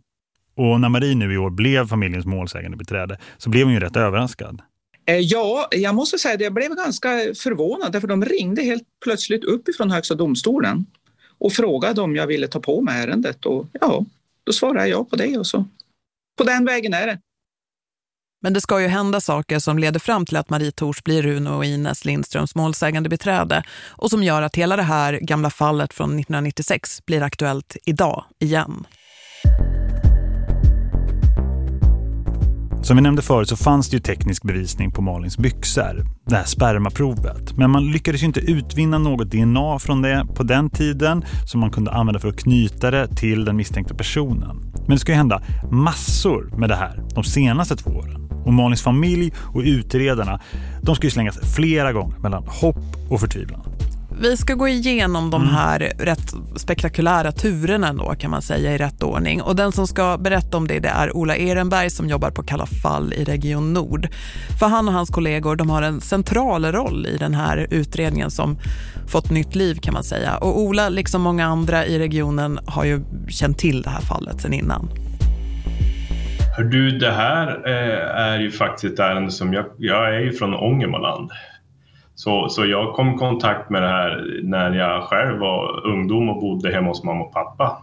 Och när Marie nu i år blev familjens målsägande beträde så blev hon ju rätt överraskad. Eh, ja, jag måste säga att jag blev ganska förvånad för de ringde helt plötsligt upp ifrån Högsta domstolen och frågade om jag ville ta på mig ärendet. Och ja, då svarade jag ja på det och så på den vägen är det. Men det ska ju hända saker som leder fram till att Marie Tors blir Runo och Ines Lindströms målsägande beträde och som gör att hela det här gamla fallet från 1996 blir aktuellt idag igen. Som vi nämnde förut så fanns det ju teknisk bevisning på Malins byxor, det här spermaprovet. Men man lyckades ju inte utvinna något DNA från det på den tiden som man kunde använda för att knyta det till den misstänkta personen. Men det ska ju hända massor med det här de senaste två åren. Och Malins familj och utredarna, de ska ju slängas flera gånger mellan hopp och förtvivlan. Vi ska gå igenom de mm. här mm. rätt spektakulära turerna ändå kan man säga i rätt ordning. Och den som ska berätta om det, det är Ola Ehrenberg som jobbar på Kalla fall i Region Nord. För han och hans kollegor de har en central roll i den här utredningen som fått nytt liv kan man säga. Och Ola, liksom många andra i regionen, har ju känt till det här fallet sedan innan. Hör du, det här eh, är ju faktiskt ett ärende som jag, jag är ju från Ångermanland. Så, så jag kom i kontakt med det här när jag själv var ungdom och bodde hemma hos mamma och pappa.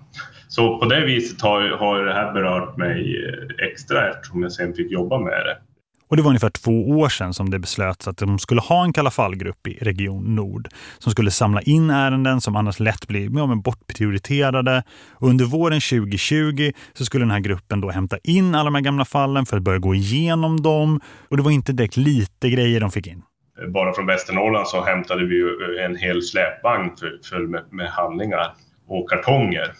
Så på det viset har, har det här berört mig extra eftersom jag sen fick jobba med det. Och det var ungefär två år sedan som det beslöts att de skulle ha en kalafallgrupp i Region Nord som skulle samla in ärenden som annars lätt blir ja, men bortprioriterade. Och under våren 2020 så skulle den här gruppen då hämta in alla de här gamla fallen för att börja gå igenom dem. Och det var inte direkt lite grejer de fick in bara från Västernorrland så hämtade vi en hel släpvagn full med, med handlingar och kartonger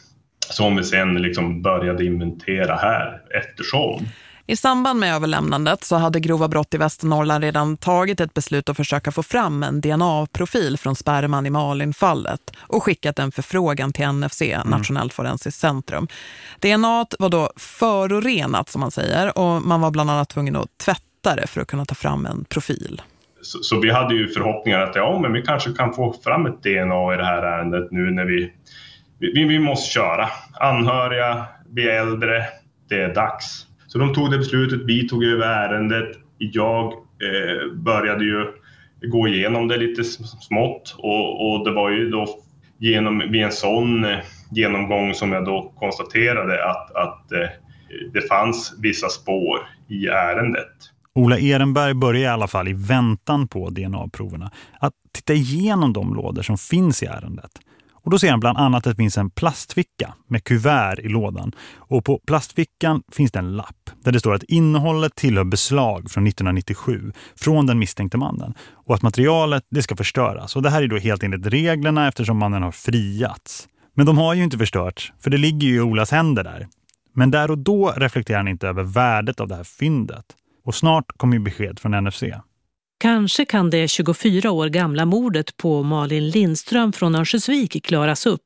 som vi sen liksom började inventera här eftersom. I samband med överlämnandet så hade grova brott i Västernorrland redan tagit ett beslut att försöka få fram en DNA-profil från Sperman i Malin-fallet och skickat en förfrågan till NFC, mm. Nationellt forensiskt centrum. DNA var då förorenat som man säger och man var bland annat tvungen att tvätta det för att kunna ta fram en profil. Så, så, vi hade ju förhoppningar att ja, men vi kanske kan få fram ett DNA i det här ärendet nu när vi, vi, vi måste köra. Anhöriga, vi är äldre, det är dags. Så de tog det beslutet, vi tog över ärendet. Jag eh, började ju gå igenom det lite smått och, och det var ju då genom, vid en sån eh, genomgång som jag då konstaterade att, att eh, det fanns vissa spår i ärendet. Ola Ehrenberg börjar i alla fall i väntan på DNA-proverna att titta igenom de lådor som finns i ärendet. Och då ser han bland annat att det finns en plastficka med kuvert i lådan. Och på plastfickan finns det en lapp där det står att innehållet tillhör beslag från 1997 från den misstänkte mannen. Och att materialet det ska förstöras. Och det här är då helt enligt reglerna eftersom mannen har friats. Men de har ju inte förstörts för det ligger ju i Olas händer där. Men där och då reflekterar han inte över värdet av det här fyndet. Och snart kommer besked från NFC. Kanske kan det 24 år gamla mordet på Malin Lindström från Örnsköldsvik klaras upp.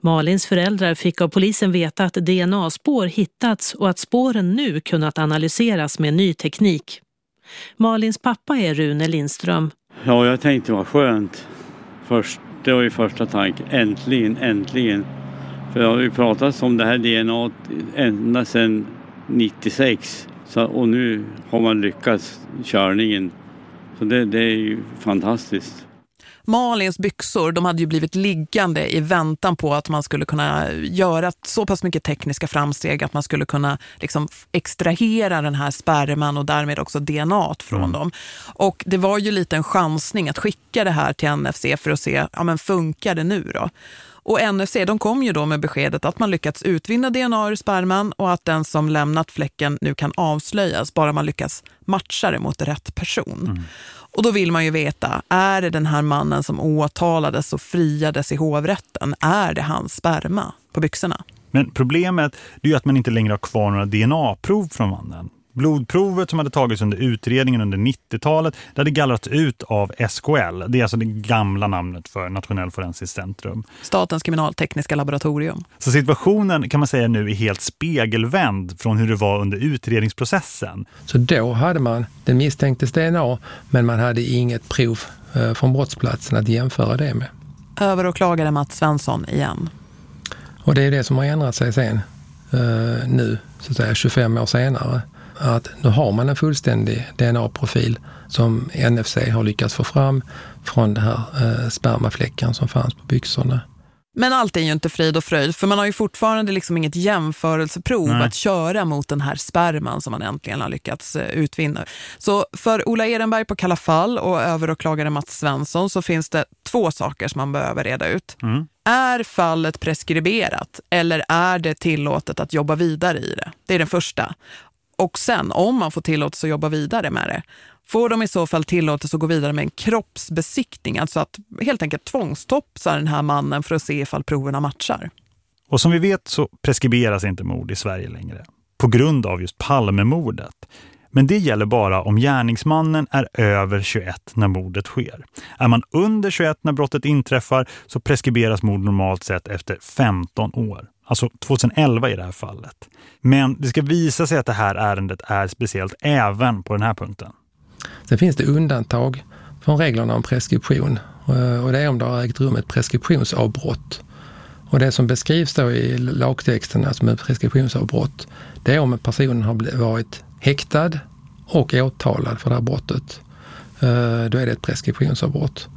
Malins föräldrar fick av polisen veta att DNA-spår hittats och att spåren nu kunnat analyseras med ny teknik. Malins pappa är Rune Lindström. Ja, jag tänkte vad skönt. Först, det var ju första tanken. Äntligen, äntligen. För det har ju pratats om det här DNA ända sedan 96. Så, och nu har man lyckats körningen. Så det, det är ju fantastiskt. Malins byxor de hade ju blivit liggande i väntan på att man skulle kunna göra så pass mycket tekniska framsteg att man skulle kunna liksom extrahera den här sperman och därmed också DNA från mm. dem. Och det var ju lite en chansning att skicka det här till NFC för att se, ja men funkar det nu då? Och NFC de kom ju då med beskedet att man lyckats utvinna DNA ur sperman och att den som lämnat fläcken nu kan avslöjas bara man lyckas matcha det mot rätt person. Mm. Och då vill man ju veta, är det den här mannen som åtalades och friades i hovrätten? Är det hans sperma på byxorna? Men problemet är att man inte längre har kvar några DNA-prov från mannen. Blodprovet som hade tagits under utredningen under 90-talet det hade gallrats ut av SKL. Det är alltså det gamla namnet för Nationell forensiskt centrum. Statens kriminaltekniska laboratorium. Så situationen kan man säga nu är helt spegelvänd från hur det var under utredningsprocessen. Så då hade man den misstänktes DNA men man hade inget prov eh, från brottsplatsen att jämföra det med. Överåklagare Mats Svensson igen. Och det är det som har ändrat sig sen eh, nu, så att säga 25 år senare att nu har man en fullständig DNA-profil som NFC har lyckats få fram från den här eh, spermafläcken som fanns på byxorna. Men allt är ju inte frid och fröjd för man har ju fortfarande liksom inget jämförelseprov Nej. att köra mot den här sperman som man äntligen har lyckats eh, utvinna. Så för Ola Ehrenberg på Kalla fall och överåklagare Mats Svensson så finns det två saker som man behöver reda ut. Mm. Är fallet preskriberat eller är det tillåtet att jobba vidare i det? Det är den första. Och sen, om man får tillåtelse att jobba vidare med det, får de i så fall tillåtelse att gå vidare med en kroppsbesiktning, alltså att helt enkelt tvångstopsa den här mannen för att se ifall proverna matchar. Och som vi vet så preskriberas inte mord i Sverige längre, på grund av just Palmemordet. Men det gäller bara om gärningsmannen är över 21 när mordet sker. Är man under 21 när brottet inträffar så preskriberas mord normalt sett efter 15 år. Alltså 2011 i det här fallet. Men det ska visa sig att det här ärendet är speciellt även på den här punkten. Sen finns det undantag från reglerna om preskription eh, och det är om det har ägt rum ett preskriptionsavbrott. Och det som beskrivs då i lagtexten alltså som ett preskriptionsavbrott, det är om personen har varit häktad och åtalad för det här brottet. Eh, då är det ett preskriptionsavbrott.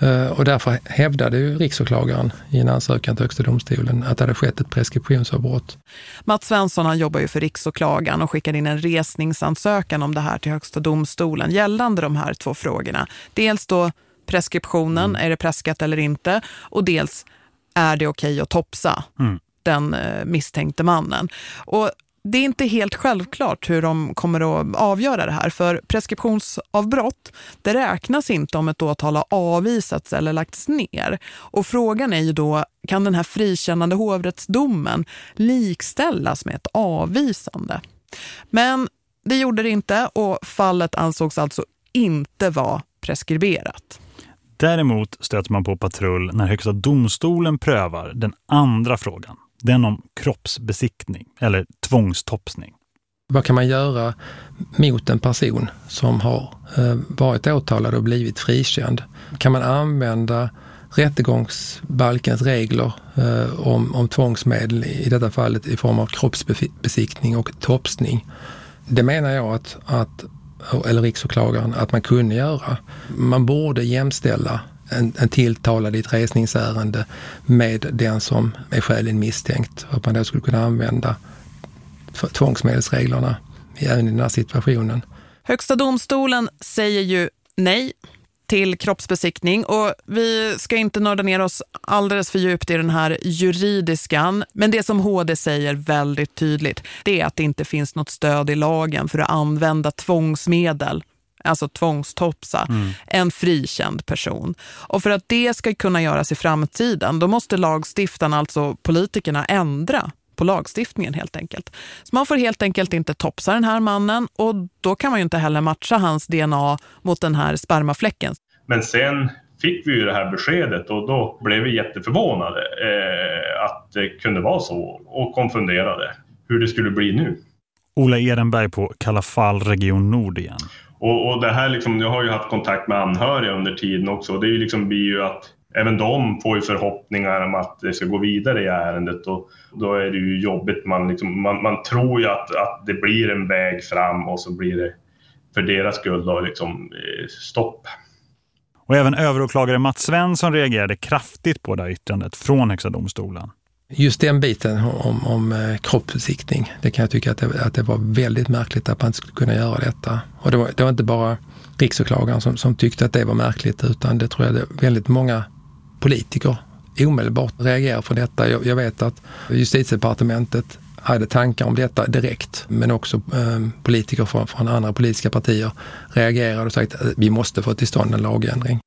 Eh, och därför hävdade ju riksåklagaren i en ansökan till Högsta domstolen att det hade skett ett preskriptionsavbrott. Mats Svensson han jobbar ju för riksåklagaren och skickade in en resningsansökan om det här till Högsta domstolen gällande de här två frågorna. Dels då preskriptionen, mm. är det preskat eller inte? Och dels är det okej att topsa mm. den eh, misstänkte mannen. Och det är inte helt självklart hur de kommer att avgöra det här. För preskriptionsavbrott, det räknas inte om ett åtal har avvisats eller lagts ner. Och frågan är ju då, kan den här frikännande hovrättsdomen likställas med ett avvisande? Men det gjorde det inte och fallet ansågs alltså inte vara preskriberat. Däremot stöter man på patrull när Högsta domstolen prövar den andra frågan. Den om kroppsbesiktning eller tvångstopsning. Vad kan man göra mot en person som har eh, varit åtalad och blivit frikänd? Kan man använda rättegångsbalkens regler eh, om, om tvångsmedel, i detta fallet i form av kroppsbesiktning och topsning? Det menar jag att, att eller riksåklagaren, att man kunde göra. Man borde jämställa en, en tilltalad i ett resningsärende med den som är skäligen misstänkt. Att man då skulle kunna använda tvångsmedelsreglerna även i den här situationen. Högsta domstolen säger ju nej till kroppsbesiktning och vi ska inte nörda ner oss alldeles för djupt i den här juridiskan men det som HD säger väldigt tydligt det är att det inte finns något stöd i lagen för att använda tvångsmedel alltså tvångstopsa, mm. en frikänd person. Och för att det ska kunna göras i framtiden, då måste lagstiftarna, alltså politikerna, ändra på lagstiftningen helt enkelt. Så man får helt enkelt inte topsa den här mannen och då kan man ju inte heller matcha hans DNA mot den här spermafläcken. Men sen fick vi ju det här beskedet och då blev vi jätteförvånade eh, att det kunde vara så och konfunderade hur det skulle bli nu. Ola Ehrenberg på Kalla fall Region Nord igen. Och, och det här liksom, jag har ju haft kontakt med anhöriga under tiden också och det är ju liksom, blir ju att även de får ju förhoppningar om att det ska gå vidare i ärendet och då är det ju jobbigt. Man, liksom, man, man tror ju att, att det blir en väg fram och så blir det för deras skull då liksom eh, stopp. Och även överåklagare Mats Svensson reagerade kraftigt på det här yttrandet från Högsta domstolen. Just den biten om, om eh, kroppsbesiktning, det kan jag tycka att det, att det var väldigt märkligt att man inte skulle kunna göra detta. Och det var, det var inte bara riksåklagaren som, som tyckte att det var märkligt utan det tror jag det väldigt många politiker omedelbart reagerar på detta. Jag, jag vet att justitiedepartementet hade tankar om detta direkt men också eh, politiker från, från andra politiska partier reagerade och sagt att vi måste få till stånd en lagändring.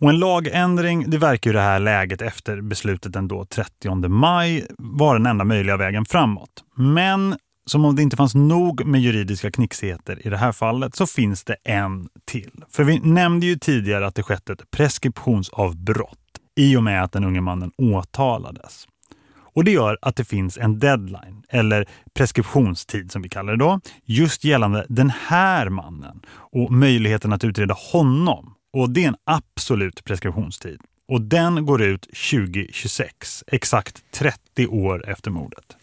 Och en lagändring, det verkar ju det här läget efter beslutet den då 30 maj var den enda möjliga vägen framåt. Men som om det inte fanns nog med juridiska knixigheter i det här fallet så finns det en till. För vi nämnde ju tidigare att det skett ett preskriptionsavbrott i och med att den unge mannen åtalades. Och det gör att det finns en deadline, eller preskriptionstid som vi kallar det då, just gällande den här mannen och möjligheten att utreda honom och det är en absolut preskriptionstid. Och den går ut 2026, exakt 30 år efter mordet.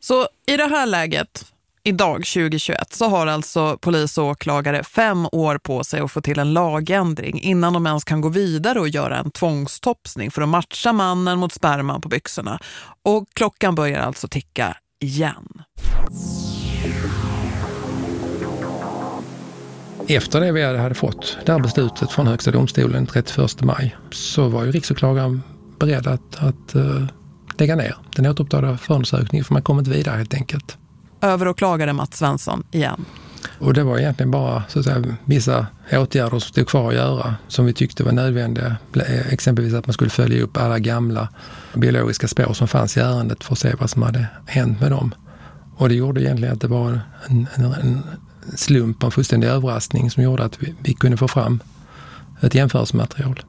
Så i det här läget, idag 2021, så har alltså polis och åklagare fem år på sig att få till en lagändring innan de ens kan gå vidare och göra en tvångstopsning för att matcha mannen mot sperman på byxorna. Och klockan börjar alltså ticka igen. Efter det vi hade fått det här beslutet från Högsta domstolen 31 maj så var ju riksåklagaren beredd att, att uh, lägga ner den återupptagna förundersökningen för man kom inte vidare helt enkelt. Överåklagare Mats Svensson igen. Och det var egentligen bara så att säga, vissa åtgärder som stod kvar att göra som vi tyckte var nödvändiga. Exempelvis att man skulle följa upp alla gamla biologiska spår som fanns i ärendet för att se vad som hade hänt med dem. Och det gjorde egentligen att det var en, en, en slump, en fullständig överraskning som gjorde att vi, vi kunde få fram ett jämförelsematerial.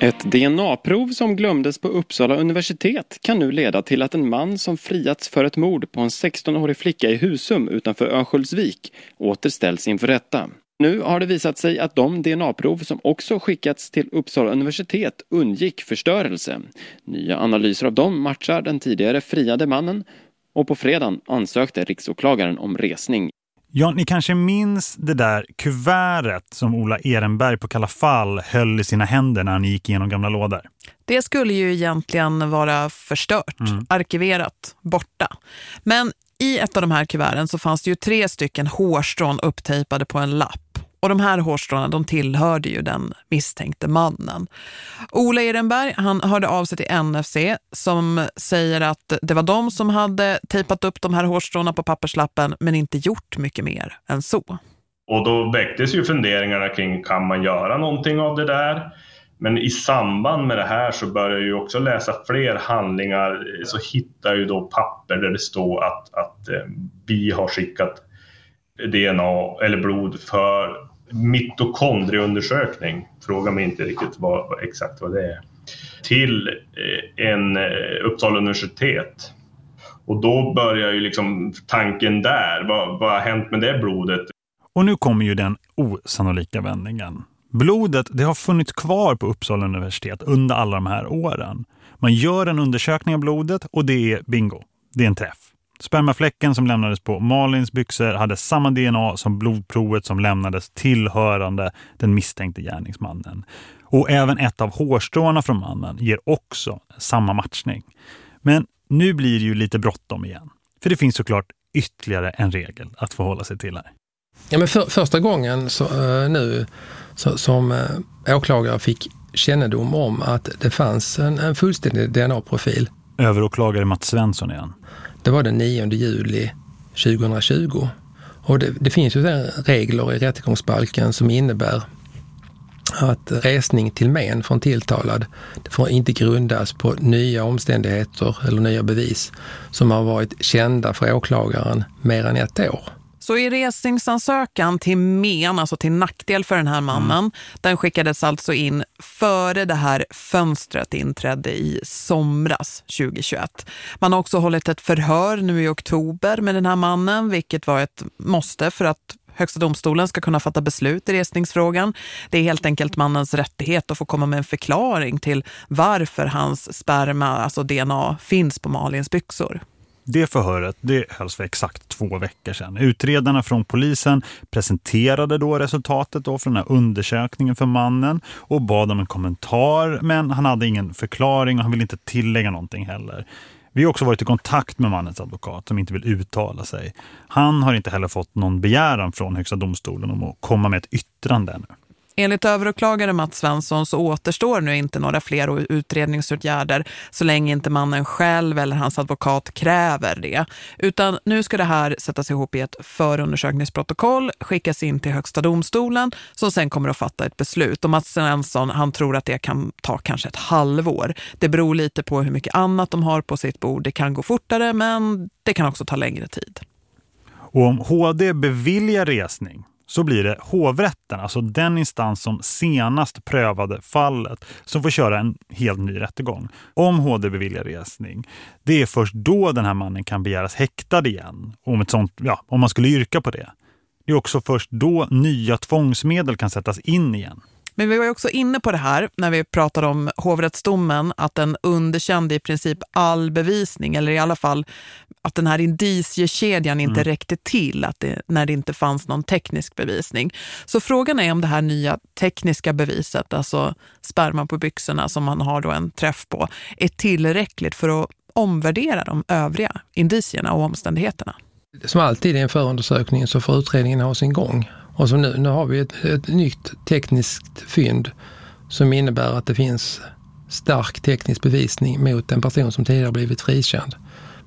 Ett DNA-prov som glömdes på Uppsala universitet kan nu leda till att en man som friats för ett mord på en 16-årig flicka i Husum utanför Örnsköldsvik återställs inför rätta. Nu har det visat sig att de DNA-prov som också skickats till Uppsala universitet undgick förstörelse. Nya analyser av dem matchar den tidigare friade mannen och på fredagen ansökte riksåklagaren om resning. Ja, ni kanske minns det där kuvertet som Ola Ehrenberg på Kalla fall höll i sina händer när han gick igenom gamla lådor. Det skulle ju egentligen vara förstört, mm. arkiverat, borta. Men i ett av de här kuverten så fanns det ju tre stycken hårstrån upptejpade på en lapp. Och de här hårstråna de tillhörde ju den misstänkte mannen. Ola Ehrenberg han hörde av sig till NFC som säger att det var de som hade tejpat upp de här hårstråna på papperslappen men inte gjort mycket mer än så. Och då väcktes ju funderingarna kring kan man göra någonting av det där? Men i samband med det här så börjar jag ju också läsa fler handlingar så hittar ju då papper där det står att, att eh, vi har skickat DNA eller blod för mitokondrieundersökning, fråga mig inte riktigt vad, exakt vad det är, till eh, en eh, Uppsala universitet. Och då börjar ju liksom tanken där, vad, vad har hänt med det blodet? Och nu kommer ju den osannolika vändningen. Blodet det har funnits kvar på Uppsala universitet under alla de här åren. Man gör en undersökning av blodet och det är bingo. Det är en träff. Spermafläcken som lämnades på Malins byxor hade samma DNA som blodprovet som lämnades tillhörande den misstänkte gärningsmannen. Och även ett av hårstråna från mannen ger också samma matchning. Men nu blir det ju lite bråttom igen. För det finns såklart ytterligare en regel att förhålla sig till här. Ja, men för, första gången så, uh, nu så, som uh, åklagare fick kännedom om att det fanns en, en fullständig DNA-profil. Överåklagare Mats Svensson igen. Det var den 9 juli 2020. Och det, det finns ju regler i rättegångsbalken som innebär att resning till men från tilltalad det får inte grundas på nya omständigheter eller nya bevis som har varit kända för åklagaren mer än ett år. Så i resningsansökan till men, alltså till nackdel för den här mannen, mm. den skickades alltså in före det här fönstret inträdde i somras 2021. Man har också hållit ett förhör nu i oktober med den här mannen, vilket var ett måste för att Högsta domstolen ska kunna fatta beslut i resningsfrågan. Det är helt enkelt mannens rättighet att få komma med en förklaring till varför hans sperma, alltså DNA, finns på Malins byxor. Det förhöret det hölls för exakt två veckor sedan. Utredarna från polisen presenterade då resultatet då från den här undersökningen för mannen och bad om en kommentar men han hade ingen förklaring och han ville inte tillägga någonting heller. Vi har också varit i kontakt med mannens advokat som inte vill uttala sig. Han har inte heller fått någon begäran från Högsta domstolen om att komma med ett yttrande ännu. Enligt överåklagare Mats Svensson så återstår nu inte några fler utredningsåtgärder så länge inte mannen själv eller hans advokat kräver det. Utan nu ska det här sättas ihop i ett förundersökningsprotokoll, skickas in till Högsta domstolen som sen kommer att fatta ett beslut. Och Mats Svensson han tror att det kan ta kanske ett halvår. Det beror lite på hur mycket annat de har på sitt bord. Det kan gå fortare men det kan också ta längre tid. Och om HD beviljar resning så blir det hovrätten, alltså den instans som senast prövade fallet, som får köra en helt ny rättegång. Om HD beviljar resning, det är först då den här mannen kan begäras häktad igen. Om, ett sånt, ja, om man skulle yrka på det. Det är också först då nya tvångsmedel kan sättas in igen. Men vi var ju också inne på det här när vi pratade om hovrättsdomen att den underkände i princip all bevisning eller i alla fall att den här indiciekedjan inte mm. räckte till att det, när det inte fanns någon teknisk bevisning. Så frågan är om det här nya tekniska beviset, alltså sperma på byxorna som man har då en träff på, är tillräckligt för att omvärdera de övriga indicierna och omständigheterna. Som alltid i en förundersökning så får utredningen ha sin gång. Och som nu, nu har vi ett, ett nytt tekniskt fynd som innebär att det finns stark teknisk bevisning mot en person som tidigare blivit frikänd.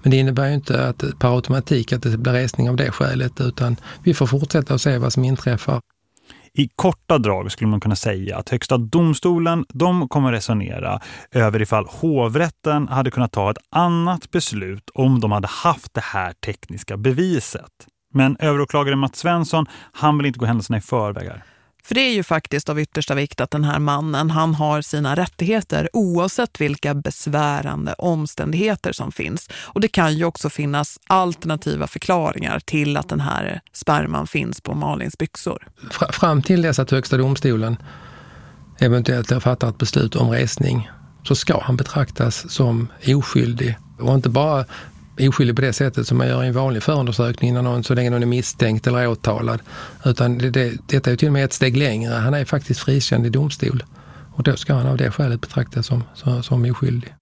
Men det innebär ju inte att per automatik att det blir resning av det skälet utan vi får fortsätta att se vad som inträffar. I korta drag skulle man kunna säga att högsta domstolen de kommer resonera över ifall hovrätten hade kunnat ta ett annat beslut om de hade haft det här tekniska beviset. Men överåklagare Mats Svensson, han vill inte gå händelserna i förväg här. För det är ju faktiskt av yttersta vikt att den här mannen han har sina rättigheter oavsett vilka besvärande omständigheter som finns. Och det kan ju också finnas alternativa förklaringar till att den här sperman finns på Malins byxor. Fram till dess att högsta domstolen eventuellt fattar ett beslut om resning så ska han betraktas som oskyldig. Och inte bara oskyldig på det sättet som man gör i en vanlig förundersökning när någon, så länge någon är misstänkt eller åtalad. Utan det, det, detta är till och med ett steg längre. Han är faktiskt frikänd i domstol. Och då ska han av det skälet betraktas som, som, som oskyldig.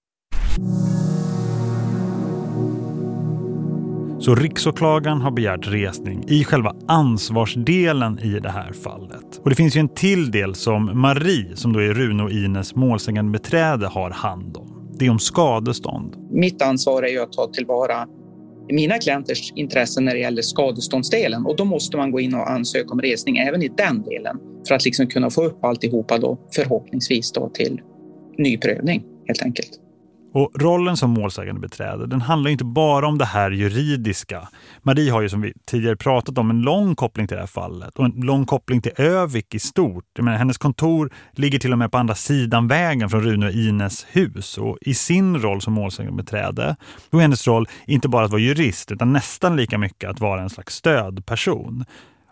Så riksåklagaren har begärt resning i själva ansvarsdelen i det här fallet. Och det finns ju en till del som Marie, som då är Rune och Ines målsägande beträde, har hand om. Det är om skadestånd. Mitt ansvar är ju att ta tillvara mina klienters intressen när det gäller skadeståndsdelen och då måste man gå in och ansöka om resning även i den delen för att liksom kunna få upp alltihopa då förhoppningsvis då till ny prövning helt enkelt. Och rollen som målsägande beträde, den handlar inte bara om det här juridiska. Marie har ju som vi tidigare pratat om en lång koppling till det här fallet och en lång koppling till Övik i stort. Jag menar, hennes kontor ligger till och med på andra sidan vägen från Rune och Ines hus och i sin roll som målsägande beträde då är hennes roll inte bara att vara jurist utan nästan lika mycket att vara en slags stödperson.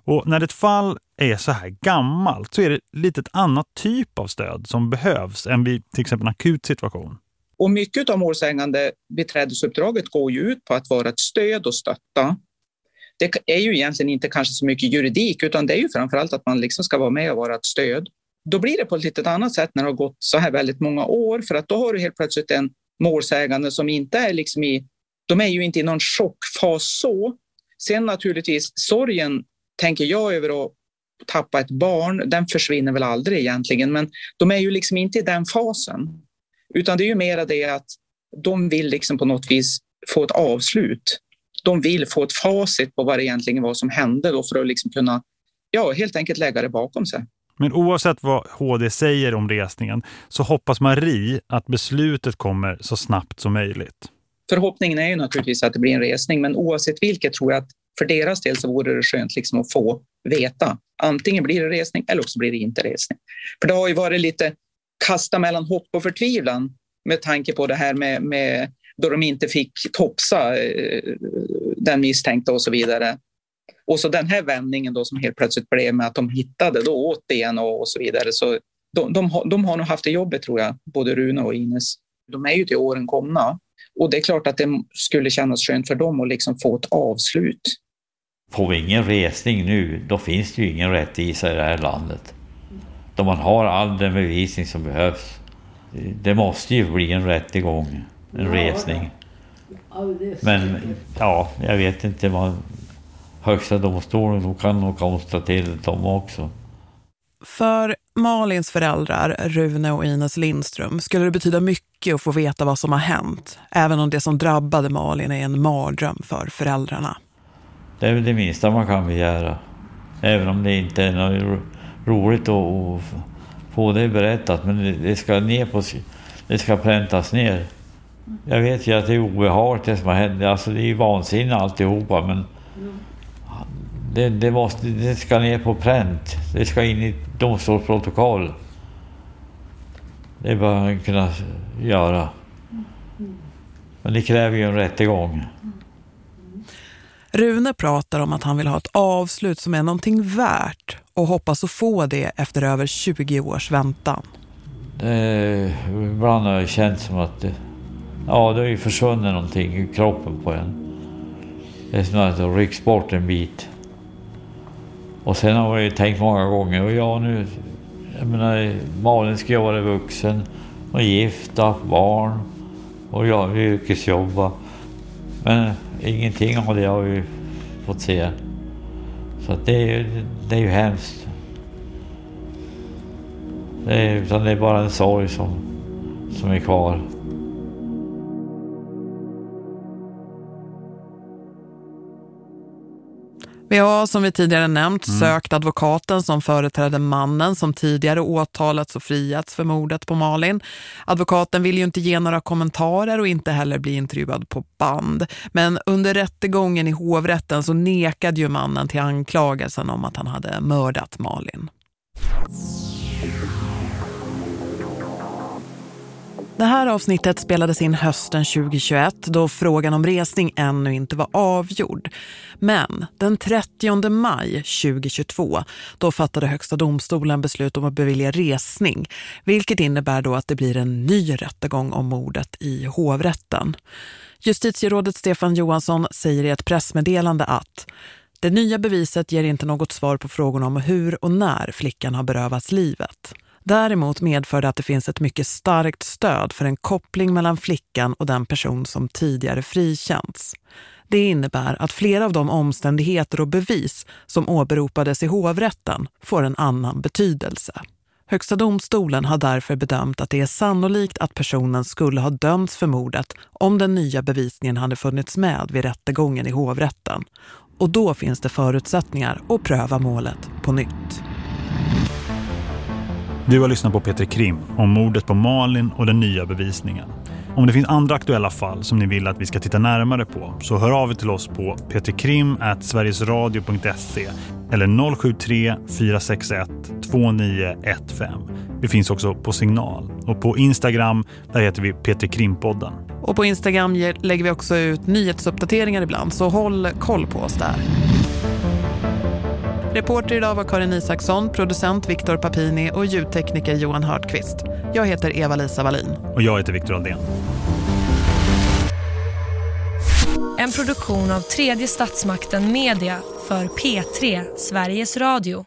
Och när ett fall är så här gammalt så är det lite ett annat typ av stöd som behövs än vid till exempel en akut situation. Och mycket av målsägande beträdesuppdraget går ju ut på att vara ett stöd och stötta. Det är ju egentligen inte kanske så mycket juridik, utan det är ju framförallt att man liksom ska vara med och vara ett stöd. Då blir det på ett lite annat sätt när det har gått så här väldigt många år, för att då har du helt plötsligt en målsägande som inte är liksom i, de är ju inte i någon chockfas så. Sen naturligtvis sorgen tänker jag över att tappa ett barn, den försvinner väl aldrig egentligen, men de är ju liksom inte i den fasen. Utan det är ju mera det att de vill liksom på något vis få ett avslut. De vill få ett facit på vad det egentligen var som hände då för att liksom kunna ja, helt enkelt lägga det bakom sig. Men oavsett vad HD säger om resningen så hoppas Marie att beslutet kommer så snabbt som möjligt. Förhoppningen är ju naturligtvis att det blir en resning men oavsett vilket tror jag att för deras del så vore det skönt liksom att få veta. Antingen blir det resning eller också blir det inte resning. För det har ju varit lite kasta mellan hopp och förtvivlan med tanke på det här med, med då de inte fick topsa eh, den misstänkta och så vidare. Och så den här vändningen då som helt plötsligt blev med att de hittade då åt DNA och så vidare. Så de, de, har, de har nog haft det jobbet tror jag, både Rune och Ines. De är ju till åren komna. Och det är klart att det skulle kännas skönt för dem att liksom få ett avslut. Får vi ingen resning nu, då finns det ju ingen rättvisa i det här landet då man har all den bevisning som behövs. Det måste ju bli en rättegång, en resning. Men ja, jag vet inte vad Högsta domstolen de kan nog konstra till dem också. För Malins föräldrar, Rune och Ines Lindström, skulle det betyda mycket att få veta vad som har hänt. Även om det som drabbade Malin är en mardröm för föräldrarna. Det är väl det minsta man kan begära. Även om det inte är något roligt att få det berättat men det ska ner på, det ska präntas ner. Jag vet ju att det är obehagligt det som har hänt, alltså det är ju vansinne alltihopa men det, det, måste, det ska ner på pränt, det ska in i domstolsprotokoll. Det bör man kunna göra. Men det kräver ju en rättegång. Rune pratar om att han vill ha ett avslut som är någonting värt och hoppas att få det efter över 20 års väntan. Det, ibland har jag känt som att det, ja, det har ju försvunnit någonting i kroppen på en. Det är som att det rycks bort en bit. Och sen har jag ju tänkt många gånger, och ja nu, jag menar Malin ska jag vara vuxen och gifta, barn och jag yrkesjobba. Men ingenting av det har vi fått se. Så det, är ju, det är ju hemskt. Det är, utan det är bara en sorg som, som är kvar. Vi har som vi tidigare nämnt Mm. sökt advokaten som företrädde mannen som tidigare åtalats och friats för mordet på Malin. Advokaten vill ju inte ge några kommentarer och inte heller bli intervjuad på band. Men under rättegången i hovrätten så nekade ju mannen till anklagelsen om att han hade mördat Malin. Det här avsnittet spelades in hösten 2021 då frågan om resning ännu inte var avgjord. Men den 30 maj 2022 då fattade Högsta domstolen beslut om att bevilja resning. Vilket innebär då att det blir en ny rättegång om mordet i hovrätten. Justitierådet Stefan Johansson säger i ett pressmeddelande att det nya beviset ger inte något svar på frågorna om hur och när flickan har berövats livet. Däremot medför det att det finns ett mycket starkt stöd för en koppling mellan flickan och den person som tidigare frikänts. Det innebär att flera av de omständigheter och bevis som åberopades i hovrätten får en annan betydelse. Högsta domstolen har därför bedömt att det är sannolikt att personen skulle ha dömts för mordet om den nya bevisningen hade funnits med vid rättegången i hovrätten. Och då finns det förutsättningar att pröva målet på nytt. Du har lyssnat på Peter Krim om mordet på Malin och den nya bevisningen. Om det finns andra aktuella fall som ni vill att vi ska titta närmare på så hör av er till oss på peterkrim@sverigesradio.se eller 073 461 2915. Vi finns också på Signal och på Instagram där heter vi Peter Krimpodden. Och på Instagram lägger vi också ut nyhetsuppdateringar ibland så håll koll på oss där. Reporter idag var Karin Isaksson, producent Viktor Papini och ljudtekniker Johan Hörtqvist. Jag heter Eva-Lisa Wallin. Och jag heter Viktor Aldén. En produktion av tredje statsmakten Media för P3 Sveriges Radio.